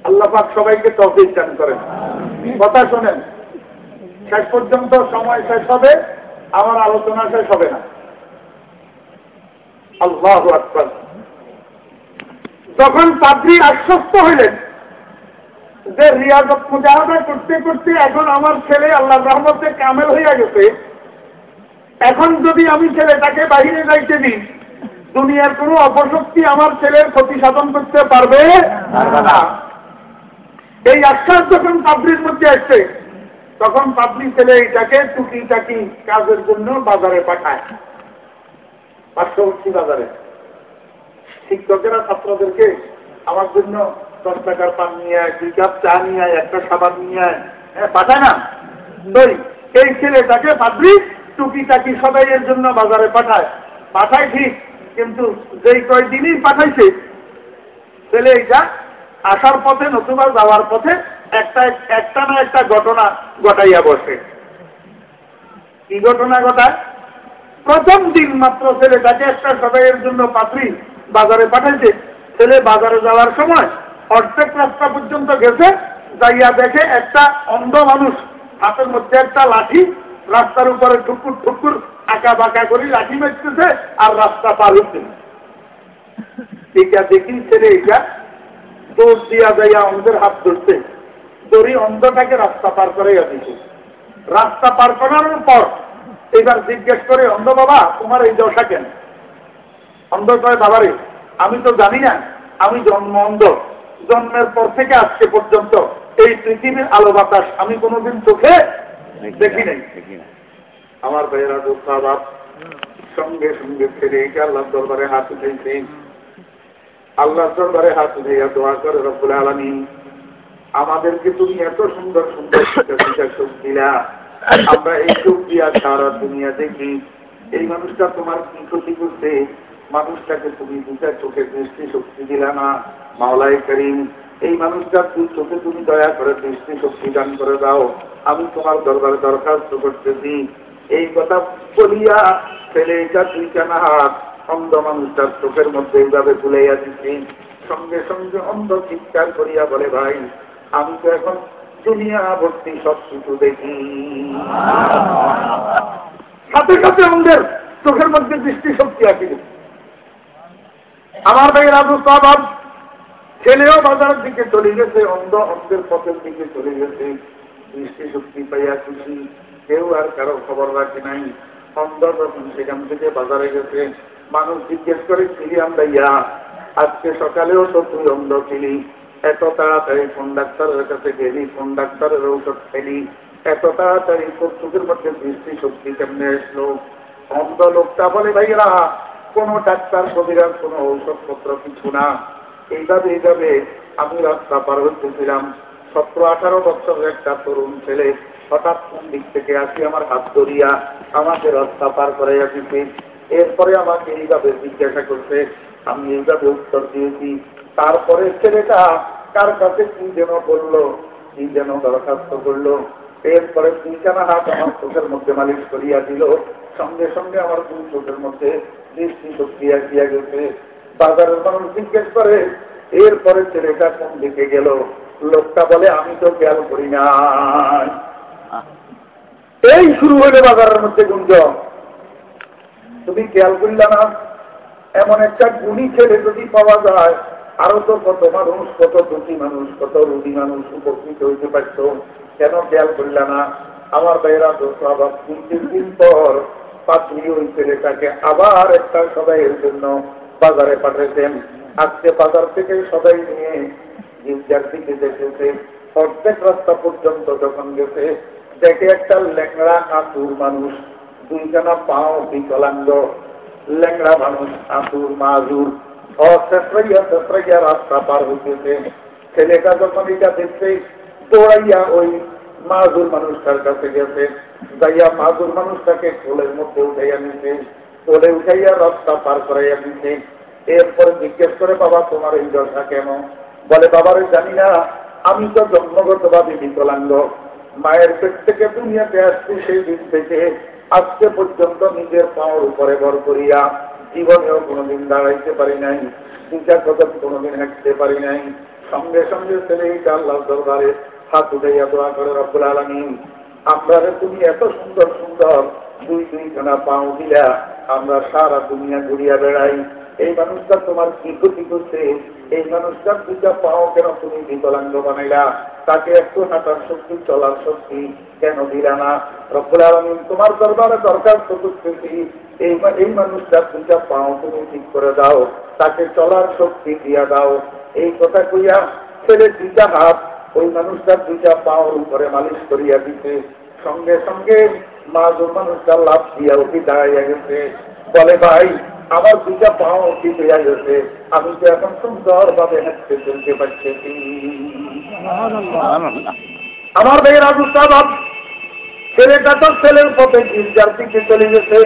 আল্লাহ পাক সবাইকে তফিক দান করেন। কথা শোনেন, শেষ পর্যন্ত সময় শেষ হবে, আমার আলোচনা শেষ হবে না। আল্লাহ আকবর। যখন পাদ্রী আশ্বস্ত হইলেন, যে রিয়াজত মুজাহাদা করতে করতে এখন আমার ছেলে আল্লাহ রহমতে কামেল হইয়া গেছে, এখন যদি আমি ছেলেটাকে বাহিরে যাইতে দিই, দুনিয়ার কোনো অপশক্তি আমার ছেলের ক্ষতি সাধন করতে পারবে না। এই আশ্বাস যখন পাবলির মধ্যে আসছে তখন পাবলি ছেলে এইটাকে টুকি টাকি কাজের জন্য বাজারে পাঠায়। পার্শ্ববর্তী বাজারে। শিক্ষকেরা ছাত্রদেরকে আমার জন্য দশ টাকার পান নিয়ে আয়, দুই কাপ চা নিয়ে আয়, একটা সাবান নিয়ে আয়। হ্যাঁ পাঠায় না? তো এই ছেলেটাকে পাবলি টুকি টাকি সবাই এর জন্য বাজারে পাঠায়। পাঠায় ঠিক, কিন্তু যেই কয়দিনই পাঠাইছে, ছেলে এইটা আসার পথে নতুবা যাওয়ার পথে একটা একটা না একটা ঘটনা ঘটাইয়া বসে। কি ঘটনা ঘটায়? প্রথম দিন মাত্র ছেলেটাকে একটা সবাইয়ের জন্য পাত্রী বাজারে পাঠাইছে। ছেলে বাজারে যাওয়ার সময় অর্ধেক রাস্তা পর্যন্ত গেছে, যাইয়া দেখে একটা অন্ধ মানুষ, হাতের মধ্যে একটা লাঠি, রাস্তার উপরে ঠুকুর ঠুকুর আঁকা বাঁকা করে লাঠি মেরতেছে আর রাস্তা পার হচ্ছে। এটা দেখি ছেলে এটা দৌড় দিয়া যাইয়া অন্ধের হাত ধরছে। দড়ি অন্ধটাকে রাস্তা পার করে দিছে। রাস্তা পার করানোর পর এবার জিজ্ঞেস করে অন্ধ বাবা তোমার এই দশা কেন? অন্ধ কয় বাবারে আমি তো জানি না আমি জন্ম অন্ধ। জন্মের পর থেকে আজকে পর্যন্ত এই পৃথিবীর আলো বাতাস আমি কোনোদিন চোখে দেখি নাই আমার ভাইয়েরা দুঃখাবাদ সঙ্গে সঙ্গে ফিরে এই আল্লাহ দরবারে হাত উঠেছে। আল্লাহ দরবারে হাত উঠাইয়া দোয়া করে, রব্বুল আলমী আমাদেরকে তুমি এত সুন্দর সুন্দর সুখ দিলা। আমরা এই সুখ দিয়া সারা দুনিয়া দেখি। এই মানুষটা তোমার কি ক্ষতি করছে? মানুষটাকে তুমি দুটা চোখে দৃষ্টি শক্তি দিলা না মাওলাই করিম? এই মানুষটার দুই চোখে তুমি দয়া করে দৃষ্টি শক্তি দান করে দাও। আমি তোমার দরবারে দরখাস্ত করতেছি। এই কথা বলিয়া ছেলে এটা দুইটা না হাত অন্ধ মানুষটার চোখের মধ্যে এইভাবে তুলাইয়া দিচ্ছি সঙ্গে সঙ্গে অন্ধ চিৎকার করিয়া বলে, ভাই, আমি তো এখন দুনিয়া ভর্তি সব কিছু দেখি। সাথে সাথে অন্ধের চোখের মধ্যে দৃষ্টি শক্তি আসিল আমার ভাই রাজু সাহাব ছেলেও বাজারের দিকে চলে গেছে, অন্ধ অন্ধের পথের দিকে চলে গেছে। দৃষ্টি শক্তি পাইয়া খুশি, কেউ আর কারও খবর রাখে নাই। অন্ধ যখন সেখান থেকে বাজারে গেছে মানুষ জিজ্ঞেস করে, ছিলি আমরা ইয়া? আজকে সকালেও তো তুই অন্ধ ছিলি। এত তাড়াতাড়ি কোন ডাক্তারের কাছে গেলি? কোন ডাক্তারের ঔষধ খেলি? এত তাড়াতাড়ি তোর চোখের মধ্যে দৃষ্টি শক্তি কেমনে আসলো? অন্ধ লোকটা বলে ভাইরা কোন ডাক্তার কবিরার কোন ঔষধপত্র কিছু না। এইভাবে এইভাবে আমি রাস্তা পার হইতেছিলাম। সতেরো, আঠারো বছরের একটা তরুণ ছেলে হঠাৎ কোন দিক থেকে আসি, আমার হাত ধরিয়া আমাকে রাস্তা পার করে আসিছে এরপরে আমাকে এইভাবে জিজ্ঞাসা করছে আমি এইভাবে উত্তর দিয়েছি। তারপরে ছেলেটা কার কাছে কি যেন বলল কি যেন দরখাস্ত করল। এরপরে তিনখানা হাত আমার চোখের মধ্যে মালিশ করিয়া দিল। সঙ্গে সঙ্গে আমার দুই চোখের মধ্যে দৃষ্টি শক্তি আসিয়া গেছে। বাজারের মানুষ জিজ্ঞেস করে এরপরে ছেলেটা কোন দিকে গেল? লোকটা বলে আমি তো খেয়াল করি না এই শুরু হইলে বাজারের মধ্যে গুঞ্জন। তুমি খেয়াল করলে না, এমন একটা গুণী ছেলে যদি পাওয়া যায়, আরও তো কত মানুষ, কত দুটি মানুষ, কত রুগী মানুষ উপকৃত হইতে পারত। কেন খেয়াল করলে না? আমার বাইরা তো আবার তিন তিন দিন পর পাত্রী ওই ছেলেটাকে আবার একটা সদাইয়ের জন্য বাজারে পাঠাইছেন। আজকে বাজার থেকে সবাই নিয়ে গির্জার দিকে দেখেছে অর্ধেক রাস্তা পর্যন্ত যখন গেছে, দেখে একটা ল্যাংড়া কাঁতুর মানুষ দুইখানা পাও বিকলাঙ্গ ল্যাংড়া মানুষ, আতুর, মাজুর, অশেষরাইয়া শেষরাইয়া রাস্তা পার হইতেছে। ছেলেটা যখন এটা দেখছে, দৌড়াইয়া ওই মাজুর মানুষটার কাছে গেছে। যাইয়া মাজুর মানুষটাকে কোলের মধ্যে উঠাইয়া নিছে। কোলে উঠাইয়া রাস্তা পার করাইয়া দিছে এরপরে জিজ্ঞেস করে, বাবা, তোমার এই দশা কেন? বলে বাবারে জানি না। আমি তো জন্মগতভাবে বিকলাঙ্গ। মায়ের পেট থেকে দুনিয়াতে আসছি সেই দিন থেকে। আজকে পর্যন্ত নিজের পাওয়ার উপরে ভর করিয়া জীবনেও কোনোদিন দাঁড়াইতে পারি নাই দুটা কদম কোনোদিন হাঁটতে পারি নাই। সঙ্গে সঙ্গে ছেলে আল্লাহ দরবারে হাত উঠাইয়া দোয়া করে, রব্বুল আলমী আমরা তুমি এত সুন্দর সুন্দর দুই দুইখানা পাও দিলা, আমরা সারা দুনিয়া ঘুরিয়া বেড়াই। এই মানুষটা তোমার কি ক্ষতি করছে? এই মানুষটার দুটা পাও কেন তুমি বিকলাঙ্গ বানাইলা? তাকে একটু হাঁটার শক্তি, চলার শক্তি কেন দিলা না? রব্বুল তোমার দরবারে দরকার চতুর্থী এই এই মানুষটার দুটা পাও তুমি ঠিক করে দাও। তাকে চলার শক্তি দিয়া দাও। এই কথা কইয়া ছেলে দুইটা হাত ওই মানুষটার দুইটা পাওয়ার উপরে মালিশ করিয়া দিতে সঙ্গে সঙ্গে মা যে মানুষটা লাভ দিয়া উঠি দাঁড়াইয়া গেছে। বলে, ভাই আমার দুইটা পাও উঠি হইয়া গেছে। আমি তো এখন সুন্দর ভাবে হাঁটতে চলতে পারছি। আমার ভাইয়ের আজু সাহেব ছেলেটা তো ছেলের পথে গির্জার দিকে চলে গেছে।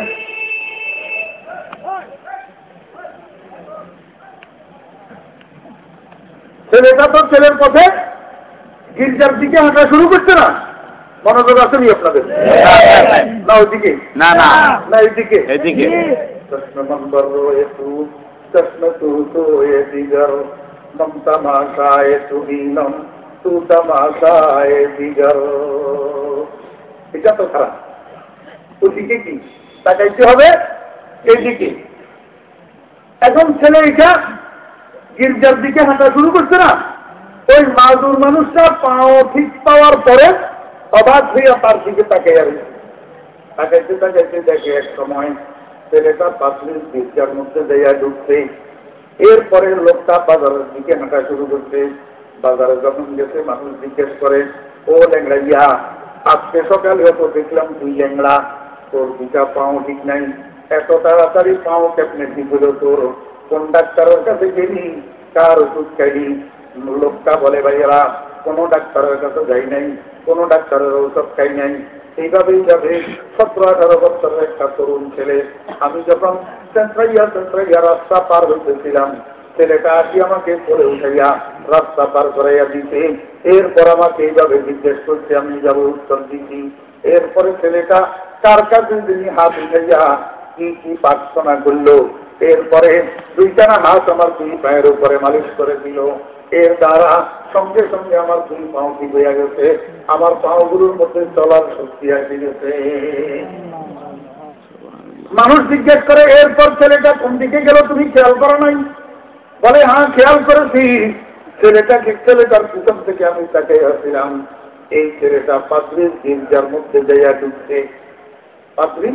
ছেলেটা তো ছেলের পথে গির্জার দিকে হাঁটা শুরু করছে না। মনোযোগ আসেনি আপনাদের? না ওইদিকে? না না। না এইদিকে এদিকে। تشن من برويت تشن توتويت এটা তো খারাপ। ওদিকে কি? তাকাইতে হবে এদিকে এখন ছেলে এটা গির্জার দিকে হাঁটা শুরু করছে না। ওই মাজুর মানুষটা পাও ঠিক পাওয়ার পরে অবাক হইয়া তার দিকে তাকাইয়া তাকাইতে তাকাইতে দেখে এক সময় ছেলেটা পাত্রীর গির্জার মধ্যে দেয়া ঢুকছে। এরপরে লোকটা বাজারের দিকে হাঁটা শুরু করছে। বাজারে যখন গেছে, মানুষ জিজ্ঞেস করে, ও ল্যাংড়া ইয়া আজকে সকালে তো দেখলাম তুই ল্যাংড়া। তোর দুটা পাও ঠিক নাই। এত তাড়াতাড়ি পাও কেমনে ঠিক হলো তোর? কোন ডাক্তারের কাছে গেলি? কার ওষুধ খাইলি? লোকটা বলে, ভাইয়েরা কোনো ডাক্তারের কাছে যাই নাই, কোনো ডাক্তারের ঔষধ খাই নাই। এইভাবেই যাবে। সতেরো আঠারো বছরের একটা তরুণ ছেলে। আমি যখন সেন্ট্রাইয়া সেন্ট্রাইয়া রাস্তা পার হইতেছিলাম, ছেলেটা আসি আমাকে করে উঠাইয়া রাস্তা পার করাইয়া দিতে এরপর আমাকে এইভাবে জিজ্ঞেস করছে, আমি যাব উত্তর দিচ্ছি এরপরে ছেলেটা কার কাছে যিনি হাত উঠাইয়া কি কি প্রার্থনা করল এরপরে দুইখানা হাত আমার দুই পায়ের উপরে মালিশ করে দিল। এর দ্বারা সঙ্গে সঙ্গে আমার দুই পাও কি হইয়া গেছে। আমার পাওগুলোর মধ্যে চলার শক্তি আসে গেছে। মানুষ জিজ্ঞেস করে, এরপর ছেলেটা কোন দিকে গেল? তুমি খেয়াল করো নাই? বলে হ্যাঁ খেয়াল করেছি। ছেলেটাকে ছেলেটার পিছন থেকে আমি তাকে আসছিলাম এই ছেলেটা পাত্রীর গির্জার মধ্যে যাইয়া ঢুকছে। পাত্রী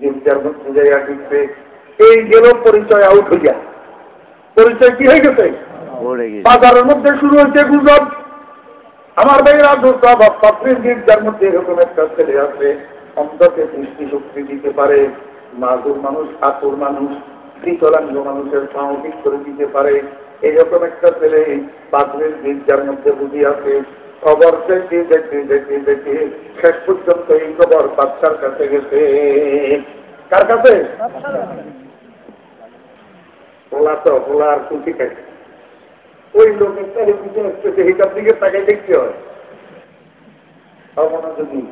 গির্জার মধ্যে যাইয়া ঢুকছে। এই গেল পরিচয় আউট হইয়া। পরিচয় কি হয়ে গেছে? বাজারের মধ্যে শুরু হয়েছে গুজব। আমার ভাইরা দুর্গা পাত্রীর গির্জার মধ্যে এরকম একটা ছেলে আছে অন্তকে দৃষ্টি শক্তি দিতে পারে মাগুর মানুষ আতুর মানুষ মানুষের করে দিতে পারে। এইরকম একটা ছেলে পাত্রের গির্জার মধ্যে বুঝি আছে খবর দেখে দেখে দেখে দেখে শেষ পর্যন্ত এই খবর বাচ্চার কাছে গেছে। কার কাছে? দিকে দেখতে হয়। অমনোযোগী।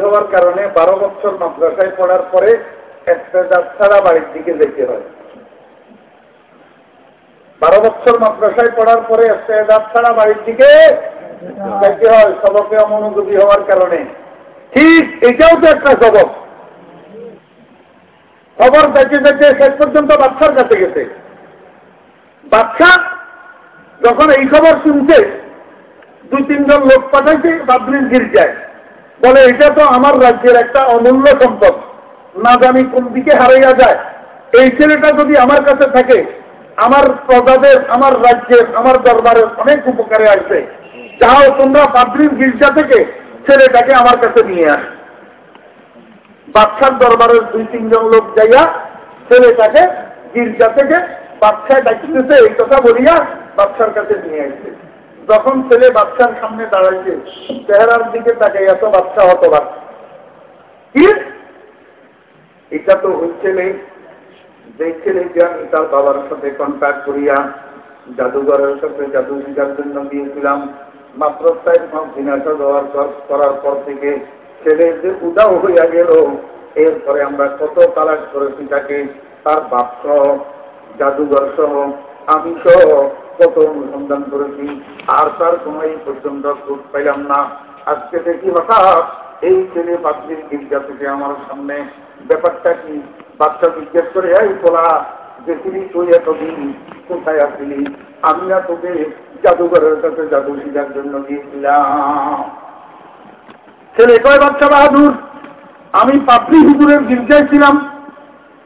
হওয়ার কারণে বারো বছর মাদ্রাসায় পড়ার পরে একটা ছাড়া বাড়ির দিকে যেতে হয়। বারো বছর মাদ্রাসায় পড়ার পরে ছাড়া বাড়ির দিকে হয়। সবকে অমনোযোগী হওয়ার কারণে। ঠিক এটাও তো একটা সবক খবর দেখে দেখে শেষ পর্যন্ত বাচ্চার কাছে গেছে। বাচ্চা যখন এই খবর শুনছে, দুই তিনজন লোক পাঠাইছে, বাবরির গির্জায়। বলে, এটা তো আমার রাজ্যের একটা অমূল্য সম্পদ। না জানি কোন দিকে হারাইয়া যায়। এই ছেলেটা যদি আমার কাছে থাকে, আমার প্রজাদের, আমার রাজ্যের, আমার দরবারের অনেক উপকারে আসবে। যাও, তোমরা বাবরির গির্জা থেকে ছেলেটাকে আমার কাছে নিয়ে আস। বাচ্চার দরবারের দুই, তিনজন লোক যাইয়া ছেলেটাকে গির্জা থেকে বাচ্চায় ডাকিতেছে এই কথা বলিয়া বাচ্চার কাছে নিয়ে আসছে। যখন ছেলে বাচ্চার সামনে দাঁড়াইছে, চেহারার দিকে তাকে এত বাচ্চা হতো বাচ্চা কি? এটা তো ওই ছেলে যে ছেলেকে আমি তার বাবার সাথে কন্ট্যাক্ট করিয়া জাদুঘরের সাথে জাদু শিকার জন্য দিয়েছিলাম মাত্র মাস দিনাটা দেওয়ার করার পর থেকে ছেলে যে উদাও হইয়া গেল, এরপরে আমরা কত তালাশ করেছি তাকে, তার বাপ সহ, জাদুঘর সহ, আমি সহ কত অনুসন্ধান করেছি। আর তার কোনো এই পর্যন্ত খোঁজ পাইলাম না। আজকে দেখি হঠাৎ এই ছেলে পাত্রীর গির্জা থেকে আমার সামনে ব্যাপারটা কি? বাচ্চা জিজ্ঞেস করে, এই তোলা দেখিনি তুই কোথায় আমি না তোকে জাদুঘরের কাছে জাদু শিখার জন্য গিয়েছিলাম। বাচ্চা বাহাদুর? আমি পাপড়ি হুজুরের গির্জায় ছিলাম।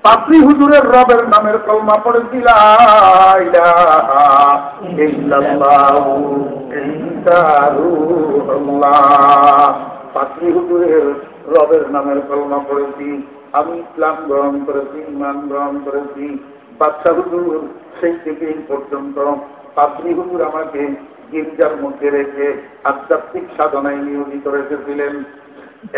পাপড়ি হুজুরের রবের নামের কলমা পড়েছিলাম পাপড়ি হুজুরের রবের নামের কলমা পড়েছি। আমি ইসলাম গ্রহণ করেছি, ইমান গ্রহণ করেছি। বাচ্চা হুজুর সেই থেকে এই পর্যন্ত পাপড়ি হুজুর আমাকে গির্জার মধ্যে রেখে আধ্যাত্মিক সাধনায় নিয়োজিত রেখেছিলেন।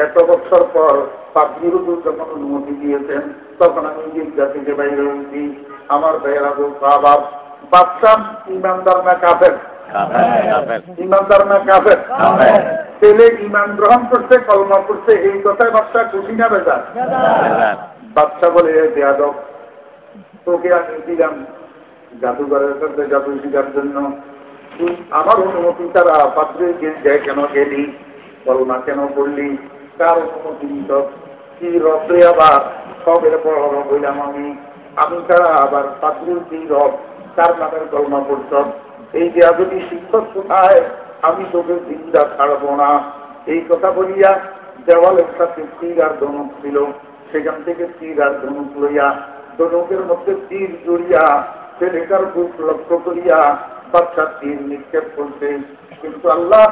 এত বছর পর পাপড়ি হুজুর যখন অনুমতি দিয়েছেন তখন আমি গির্জা থেকে বাইরে হয়েছি। আমার ভাইয়েরা বাবা বাচ্চা ইমানদার না কাফের? ইমানদার না কাফের? ছেলে ইমান গ্রহণ করছে কলমা করছে এই কথায় বাচ্চা খুশি না বেজা বাচ্চা বলে বেয়াদব তোকে আমি দিলাম জাদুঘরের কাছে জাদু শিকার জন্য। আমার অনুমতি তারা পাত্রে গির্জায় কেন গেলি কলমা কেন করলি কার অনুমতি নিত। কি রবে আবার সবের বড় রব হইলাম আমি। আমি তারা আবার পাত্রের কি রব তার নামের কলমা করছ এই যে আজটি শিক্ষক কোথায়, আমি তোকে জিন্দা ছাড়বো না। এই কথা বলিয়া দেওয়ালের সাথে তীর আর ধনুক ছিল। সেখান থেকে তীর আর ধনুক লইয়া ধনুকের মধ্যে তীর জড়িয়া ছেলেটার বুক লক্ষ্য করিয়া বাচ্চা তীর নিক্ষেপ করছে। কিন্তু আল্লাহ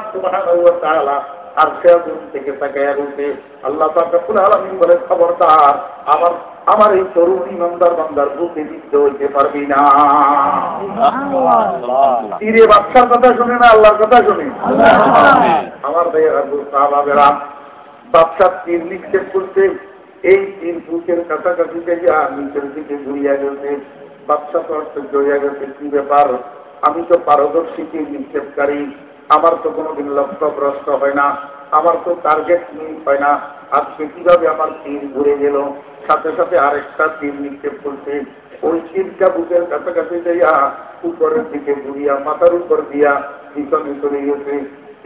তাআলা আর সে আগুন থেকে তাকাইয়া রয়েছে আল্লাহ তাকুল আলমিন বলে খবরদার আমার আমার এই তরুণ ইমানদার বান্দার বুকে বিদ্ধ হইতে পারবি না। তীরে বাচ্চার কথা শুনে না আল্লাহর কথা শুনে? আমার ভাইয়েরা বাচ্চার তীর নিক্ষেপ করছে। এই তীর বুকের কাছাকাছি যাইয়া নিচের দিকে ঘুরিয়া গেছে, বাচ্চা তো হইয়া গেছে, কি ব্যাপার? আমি তো পারদর্শী তীর নিক্ষেপকারী আমার তো কোনোদিন লক্ষ্যগ্রস্ত হয় না, আমার তো টার্গেট মিল হয় না। আজকে কীভাবে আমার তীর ঘুরে গেল? সাথে সাথে আরেকটা তীর নিক্ষেপ করছে। ওই তীরটা বুকের কাছাকাছি যাইয়া উপরের দিকে ঘুরিয়া, মাথার উপর দিয়া পিছনে চলে গেছে।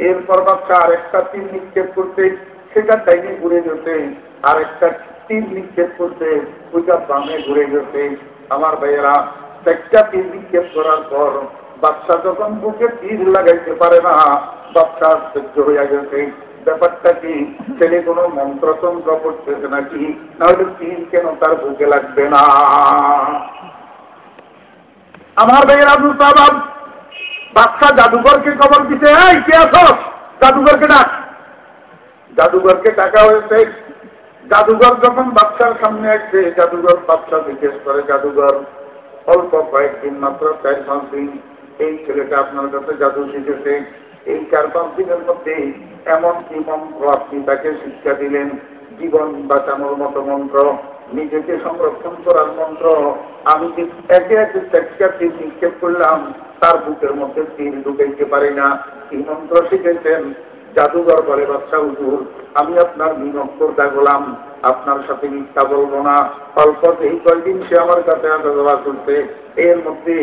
এরপর বাচ্চা আরেকটা তীর নিক্ষেপ করছে, সেটা টাইমে ঘুরে গেছে। আরেকটা তীর নিক্ষেপ করতে ওইটা বামে ঘুরে গেছে। আমার ভাইয়েরা, একটা তীর নিক্ষেপ করার পর বাচ্চা যখন বুকে তীর লাগাইতে পারে না, বাচ্চা সহ্য হইয়া গেছে। ব্যাপারটা কি, ছেলে কোনো মন্ত্রতন্ত্র করতেছে নাকি? নাহলে তীর কেন তার বুকে লাগবে না? আমার ভাইয়ের সাহাব বাচ্চা জাদুঘরকে খবর দিতে, এই, কে আছো? জাদুঘরকে ডাক। জাদুঘরকে ডাকা হয়েছে। জাদুঘর যখন বাচ্চার সামনে আসছে জাদুঘর বাচ্চা জিজ্ঞেস করে, জাদুঘর অল্প কয়েকদিন মাত্র চার পাঁচ দিন এই ছেলেটা আপনার কাছে জাদু শিখেছে। এই চার পাঁচ দিনের মধ্যে এমন কি মন্ত্র আপনি তাকে শিক্ষা দিলেন? জীবন বাঁচানোর মতো মন্ত্র, নিজেকে সংরক্ষণ করার মন্ত্র। আমি যে একে একে চেষ্টা তীর নিক্ষেপ করলাম, তার বুকের মধ্যে তীর ঢুকাইতে পারি না। কি মন্ত্র শিখেছেন? জাদুঘর করে বাচ্চা হুজুর, আমি আপনার বিনক্কর দেখলাম আপনার সাথে মিথ্যা বলব না। অল্প এই কয়দিন সে আমার কাছে আসা যাওয়া করছে, এর মধ্যে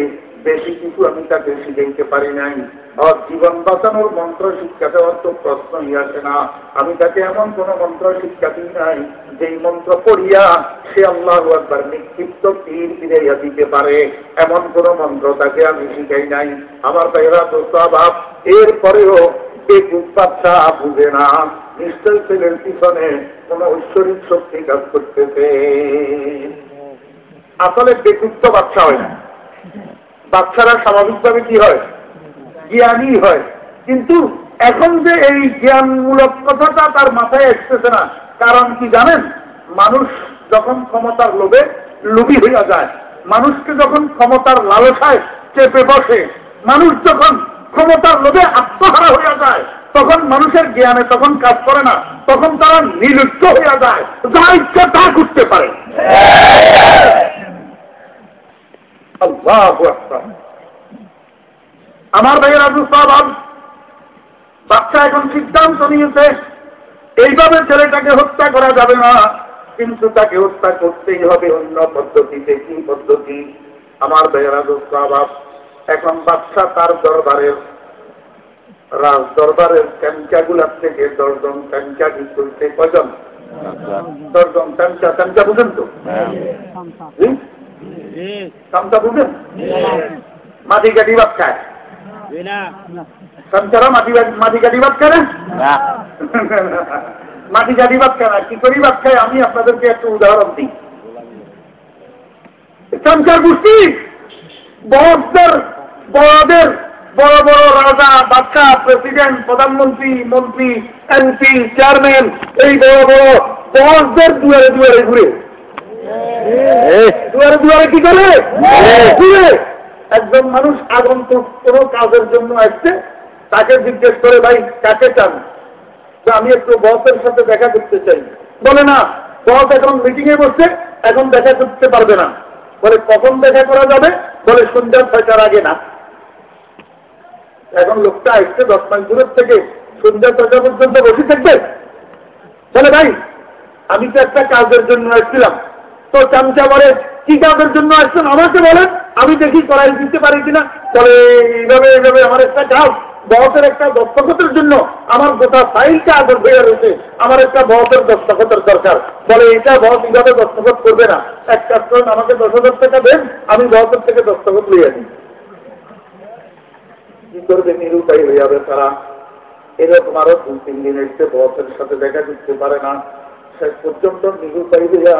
বেশি কিছু আমি তাকে শিখাইতে পারি নাই। আর জীবন বাঁচানোর মন্ত্র শিক্ষা দেওয়ার তো প্রশ্নই আসে না। আমি তাকে এমন কোন মন্ত্র শিক্ষা দিই নাই, যেই মন্ত্র পড়িয়া সে আল্লাহ একবার নিক্ষিপ্ত তীর ফিরাইয়া দিতে পারে। এমন কোন মন্ত্র তাকে আমি শিখাই নাই। আমার ভাইরা তো স্বভাব এরপরেও বুঝে না। নিশ্চয় ছেলের পিছনে কোন ঐশ্বরিক শক্তি কাজ করতেছে। আসলে বেকুব তো বাচ্চা হয় না। বাচ্চারা স্বাভাবিকভাবে কি হয়? হয়। কিন্তু এখন যে এই জ্ঞানমূলক কথাটা তার মাথায় আসতেছে না, কারণ কি জানেন? মানুষ যখন ক্ষমতার লোভে লোভী হইয়া যায়, মানুষকে যখন ক্ষমতার লালসায় চেপে বসে, মানুষ যখন ক্ষমতার লোভে আত্মহারা হইয়া যায়। তখন মানুষের জ্ঞানে তখন কাজ করে না, তখন তারা নিলুপ্ত হইয়া যায়। যা ইচ্ছা তা করতে পারে। আমার ভাইয়ের আবু সাহাব বাচ্চা এখন সিদ্ধান্ত নিয়েছে, এইভাবে ছেলেটাকে হত্যা করা যাবে না, কিন্তু তাকে হত্যা করতেই হবে অন্য পদ্ধতিতে। কি পদ্ধতি? আমার ভাইয়ের সাহাব এখন বাচ্চা তার দরবারের রাজ দরবারের ক্যাঞ্চাগুলার থেকে দশজন ক্যাঞ্চা কি করছে কজন দশজন ক্যাঞ্চা ক্যাঞ্চা বুঝেন তো? কামটা বুঝেন? মাটি কাটি ভাত খায়। মাটি মাটি কাটি ভাত খায় না? মাটি কাটি ভাত খায় না। কি করি ভাত খায়? আমি আপনাদেরকে একটু উদাহরণ দিই। সঞ্চার গোষ্ঠী? বড়দের বড়দের, বড় বড় রাজা বাচ্চা প্রেসিডেন্ট, প্রধানমন্ত্রী, মন্ত্রী, এমপি, চেয়ারম্যান, এই বড় বড় বড়দের দুয়ারে দুয়ারে ঘুরে। দুয়ারে দুয়ারে কি করে? ঘুরে। একজন মানুষ আগন্তুক কোন কাজের জন্য আসছে, তাকে জিজ্ঞেস করে, ভাই, কাকে চান? আমি একটু বসের সাথে দেখা করতে চাই। বলে, না, বস এখন মিটিং এ বসছে, এখন দেখা করতে পারবে না। বলে কখন দেখা করা যাবে? বলে সন্ধ্যা ছয়টার আগে না। এখন লোকটা আসছে দশ মাইল দূরের থেকে। সন্ধ্যা ছয়টা পর্যন্ত বসে থাকবে? বলে, ভাই, আমি তো একটা কাজের জন্য আসছিলাম। তো চামচা বলে, কি কাজের জন্য আসছেন? আমাকে বলেন। আমি দেখি করাই দিতে পারি কিনা? বলে, এইভাবে এইভাবে আমার একটা কাজ। বহসের একটা দস্তখতের জন্য আমার গোটা ফাইলটা আগর হয়ে রয়েছে। আমার একটা বহসের দস্তখতের দরকার। বলে এটা বহস এইভাবে দস্তখত করবে না। এক কাজ করেন, আমাকে দশ হাজার টাকা দেন, আমি বহসের থেকে দস্তখত লইয়া দিই কি করবে নিরুপায় হয়ে যাবে তারা? এরকম আরও দু তিন দিন এসে বসের সাথে দেখা করতে পারে না। শেষ পর্যন্ত নিরুপায় হইয়া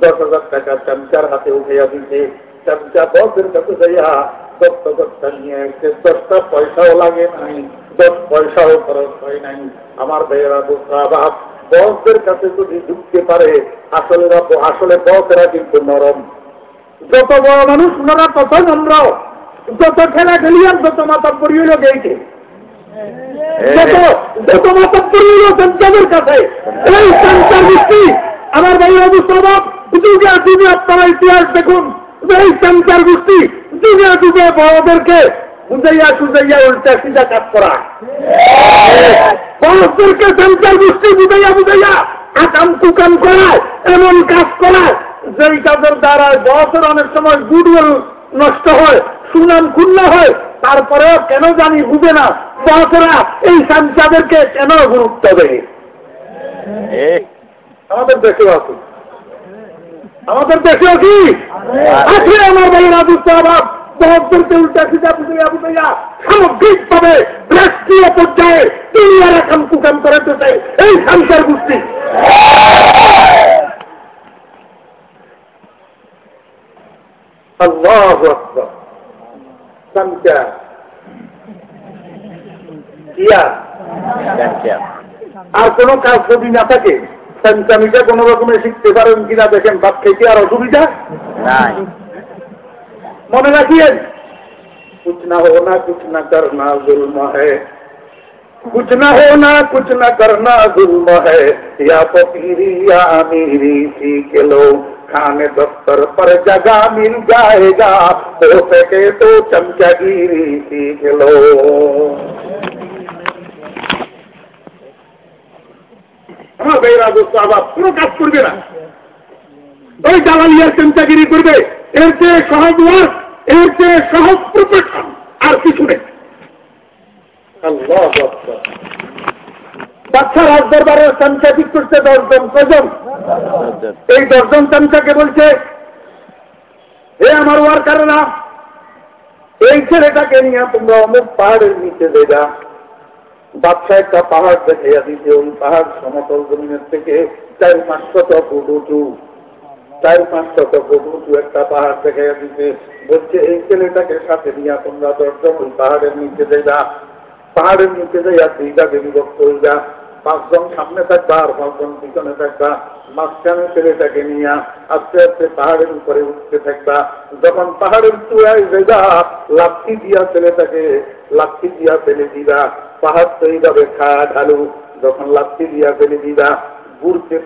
দশ হাজার টাকা চামচার হাতে উঠাইয়া দিতে চামচা বসের যাইয়া নিয়ে এসে দশটা পয়সাও লাগে নাই দশ পয়সাও খরচ হয় নাই আমার ভাইয়েরা বসদের কাছে যদি ঢুকতে পারে আসলে আসলে বসেরা কিন্তু নরম যত বড় মানুষ তত নম্র যত খেলা খেলিয়ার যত মাথা পড়িয়ে লোক এইকে যত মাথা পড়িয়ে সঞ্চারের কাছে এই আমার ভাই আবু সাবাব যুগে যুগে আপনারা ইতিহাস দেখুন এই গোষ্ঠী যুগে যুগে বড়দেরকে বুঝাইয়া সুজাইয়া উল্টা সিধা কাজ করা। বড়দেরকে গোষ্ঠী বুঝাইয়া বুঝাইয়া আকাম কুকাম করায় এমন কাজ করায় যেই কাজের দ্বারা বছর অনেক সময় গুডউইল নষ্ট হয় সুনাম ক্ষুণ্ণ হয় তারপরেও কেন জানি বুঝে না বছরা এই সাঞ্চাদেরকে কেন গুরুত্ব দেয়? আমাদের দেশে আছে। আমাদের দেশেও কি? আছে আমার ভাই রাজু সাহাব উল্টা সিধা বুঝাইয়া বুঝাইয়া সামগ্রিক ভাবে রাষ্ট্রীয় পর্যায়ে দুনিয়ার কুকাম এই গোষ্ঠী। আল্লাহ আকবর। কিয়া আর কোনো কাজ যদি না থাকে সন্তানিটা কোনো রকমে শিখতে পারেন কিনা দেখেন ভাত খেতে আর অসুবিধা নাই মনে রাখিয়েন कुछ ना होना कुछ न करना जुल्म है कुछ न होना कुछ न करना जुल्म है या फकीरी या अमीरी सीख लो खाने दफ्तर पर जगह मिल जाएगा हो सके तो चमचागिरी सीख लो আমার দোস্ত আবার কোনো কাজ করবে না। ওই চিন্তাগিরি করবে, এর চেয়ে সহজ এর চেয়ে সহজ প্রফেশন আর কিছু নেই। বাচ্চা রাজ দরবারের সঞ্চাদিক করছে দশজন এই দশজন সঞ্চাকে বলছে হে আমার ওয়ার্কাররা এই ছেলেটাকে নিয়ে তোমরা অমুক পাহাড়ের নিচে দেবা বাচ্চা একটা পাহাড় দেখাইয়া দিতে ওই পাহাড় সমতল জমিনের থেকে চার পাঁচ শত ফুট উঁচু। চার পাঁচ শত ফুট উঁচু একটা পাহাড় দেখাইয়া দিতে। বলছে, এই ছেলেটাকে সাথে নিয়ে তোমরা দশজন ওই পাহাড়ের নিচে দেবা পাহাড়ের নিচে যাইয়া দুইটাকে বিভক্ত হইয়া পাঁচজন সামনে থাকবা আর পাঁচজন পিছনে থাকবা। মাঝখানে ছেলেটাকে নিয়ে আস্তে আস্তে পাহাড়ের উপরে উঠতে থাকবা। যখন পাহাড়ের চূড়ায় যাইবা, লাঠি দিয়া ছেলেটাকে, লাঠি দিয়া ফেলে দিবা।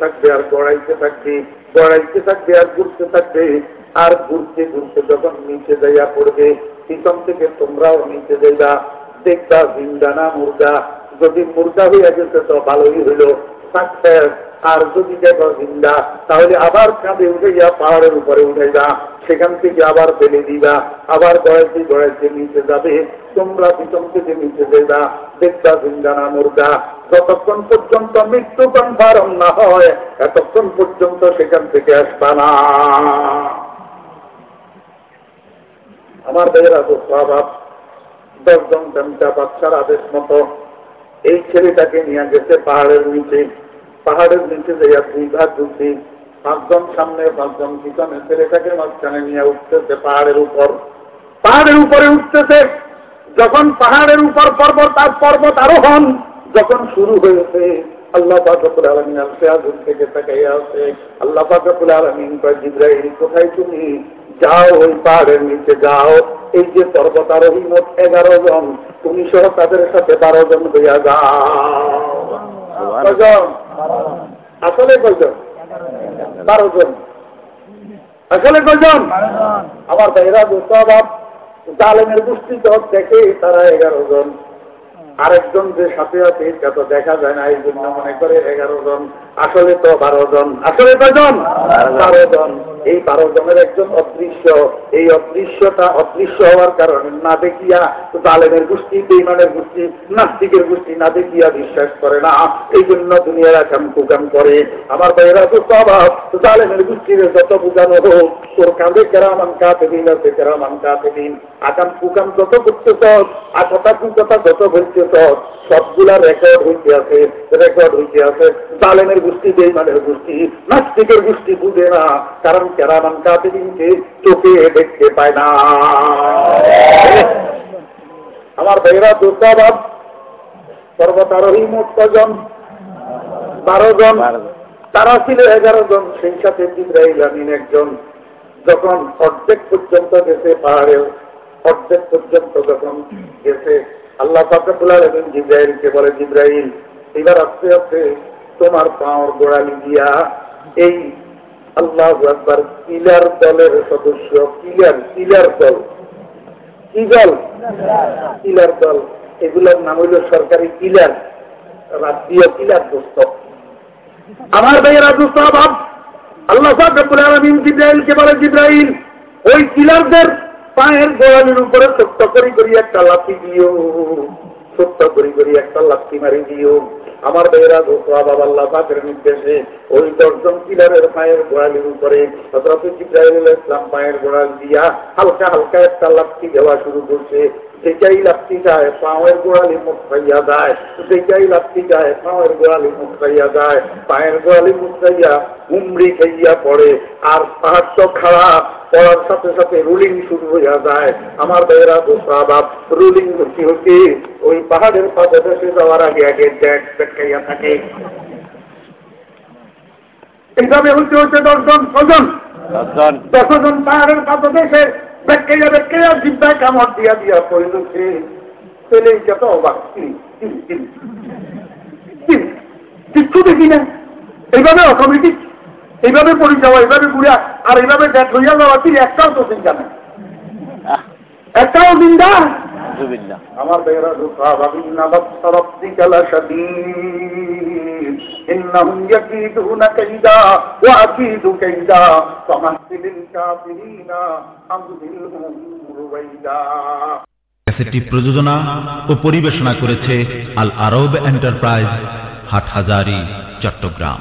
থাকবে আর গড়াইতে থাকবে গড়াইতে থাকবে আর ঘুরতে থাকবে, আর ঘুরতে ঘুরতে যখন নিচে যাইয়া পড়বে, পিছন থেকে তোমরাও নিচে যাইবা, দেখবা জিন্দা যদি মুর্গা হইয়া গেছে তো ভালোই হইল। সাকসেস আর যদি দেখো জিন্দা তাহলে আবার কাঁধে উঠাইয়া পাহাড়ের উপরে উঠাইবা, সেখান থেকে আবার ফেলে দিবা, আবার গড়াইতে গড়াইতে নিচে যাবে, তোমরা পিছন থেকে নিচে যাইবা, দেখবা জিন্দা না মুর্গা যতক্ষণ পর্যন্ত মৃত্যু কনফার্ম না হয়, এতক্ষণ পর্যন্ত সেখান থেকে আসবা না। আমার বেয়েরা তো স্বভাব দশজন জনতা বাচ্চার আদেশ মতো এই ছেলেটাকে নিয়ে গেছে পাহাড়ের নিচে। পাহাড়ের নিচে যাইয়া দুই ভাগ দুটি পাঁচজন সামনে পাঁচজন পিছনে, ছেলেটাকে মাঝখানে নিয়ে উঠতেছে পাহাড়ের উপর। পাহাড়ের উপরে উঠতেছে, যখন পাহাড়ের উপর পর্বত আর পর্বত আরোহণ, যখন শুরু হয়েছে, আল্লাহ পাকুল আলমিন আলফিয়াজুল থেকে তাকাইয়া আছে। আল্লাহ পাকুল আলমিন কয় জিব্রাহিল কোথায় তুমি? যাও ওই পাহাড়ের নিচে, যাও। এই যে পর্বত আরোহী মোট এগারো জন, তুমি সহ তাদের সাথে বারো জন হইয়া যাও। আসলে কয়জন? আমার ভাইরা দুঃস্বভাব জালেমের গোষ্ঠী তো দেখে তারা এগারো জন। আরেকজন যে সাথে আছে, এটা তো দেখা যায় না, এই জন্য মনে করে এগারো জন। আসলে তো বারো জন। আসলে কয়জন? বারো জন। এই বারো জনের একজন অদৃশ্য। এই অদৃশ্যতা অদৃশ্য হওয়ার কারণে না দেখিয়া জালেমের গোষ্ঠী বেইমানের গোষ্ঠী, নাস্তিকের গোষ্ঠী না দেখিয়া বিশ্বাস করে না। এই জন্য দুনিয়ার আকাম কুকাম করে। আমার ভাইয়েরা তো স্বভাব জালেমের গোষ্ঠীর যত বোঝানো হোক, তোর কাঁধে কেরামান কাঁধে দিন আছে কেরামান কাঁধে দিন আকাম কুকাম যত করতে করতেছ আর কথা কুকথা যত বলতেছ সবগুলা রেকর্ড হইতে আছে রেকর্ড হইতে আছে। জালেমের গোষ্ঠী বেইমানের গোষ্ঠী নাস্তিকের গোষ্ঠী বুঝে না কারণ কেরামান কাঁধে দিনকে চোখে দেখতে পায় না। আমার ভাইয়েরা দুর্গাবাদ পর্বতারোহী মোট কজন বারো জন। তারা ছিল এগারো জন সেই সাথে জিব্রাহিল আমিন একজন। যখন অর্ধেক পর্যন্ত গেছে পাহাড়ের অর্ধেক পর্যন্ত যখন গেছে আল্লাহ ফাকরুল্লাহ আলমিন জিব্রাহিলকে বলে জিব্রাহিল এবার আস্তে আস্তে তোমার পাওয়ার গোড়ালি দিয়া এই আল্লাহ একবার কিলার দলের সদস্য, কিলার কিলার দল। কি দল? কিলার দল। এগুলোর নাম হইল সরকারি কিলার রাষ্ট্রীয় কিলার দোস্ত। আমার ভাইয়েরা দুস্থ অভাব। আল্লাহ সাহেবুল বলে জিব্রাইল, ওই কিলারদের পায়ের গোড়ালির উপরে ছোট্ট করি করি একটা লাঠি দিও। ছোট্ট করি করি একটা লাত্তি মারি দিও। আমার বেয়েরা ধোকা বাবা পাকের নির্দেশে ওই দশজন পিলারের পায়ের গোড়ালির উপরে ইসলাম পায়ের গোড়াল দিয়া হালকা হালকা একটা লাত্তি দেওয়া শুরু করছে। যেটাই লাত্তি যায় পায়ের গোড়ালি মুখ খাইয়া যায়। যেটাই লাত্তি যায় পায়ের গোড়ালি মুখ খাইয়া যায়। পায়ের গোড়ালি মুখ খাইয়া উমরি খাইয়া পড়ে। আর পাহাড় তো খারাপ পড়ার সাথে সাথে রুলিং শুরু হইয়া যায়। আমার বেয়েরা দোসরা বাপ, রুলিং হতে ওই পাহাড়ের পাশে দেশে যাওয়ার আগে আগে ড্যাট পেটকাইয়া থাকে। এইভাবে হইতে হচ্ছে দশজন ছজন দশজন। পাহাড়ের পাশে দেশে বেটকাইয়া বেটকাইয়া জিব্বায় কামড় দিয়া দিয়া পড়েছে পেলে যত অবাক। কিচ্ছু দেখি না। এইভাবে অটোমেটিক এইভাবে পড়ে যাওয়া এইভাবে ঘুরে আর এইভাবে ড্যাট হইয়া যাওয়া তিনি একটাও তো চিন্তা নেই একটাও চিন্তা আলহামদুলিল্লাহ আমার বেরা দুঃখা ভাবিনা বৎসরব্দিকা লাশাদীদ। ইন্নাহুম ইয়াকিদুনা কাইদা ওয়া আকিদু কাইদা। ফামাহসিলিল কাফিরিনা আমহিলহুম রুওয়াইদা ক্যাসেটটি প্রযোজনা ও পরিবেশনা করেছে আল আরব এন্টারপ্রাইজ হাটহাজারি চট্টগ্রাম।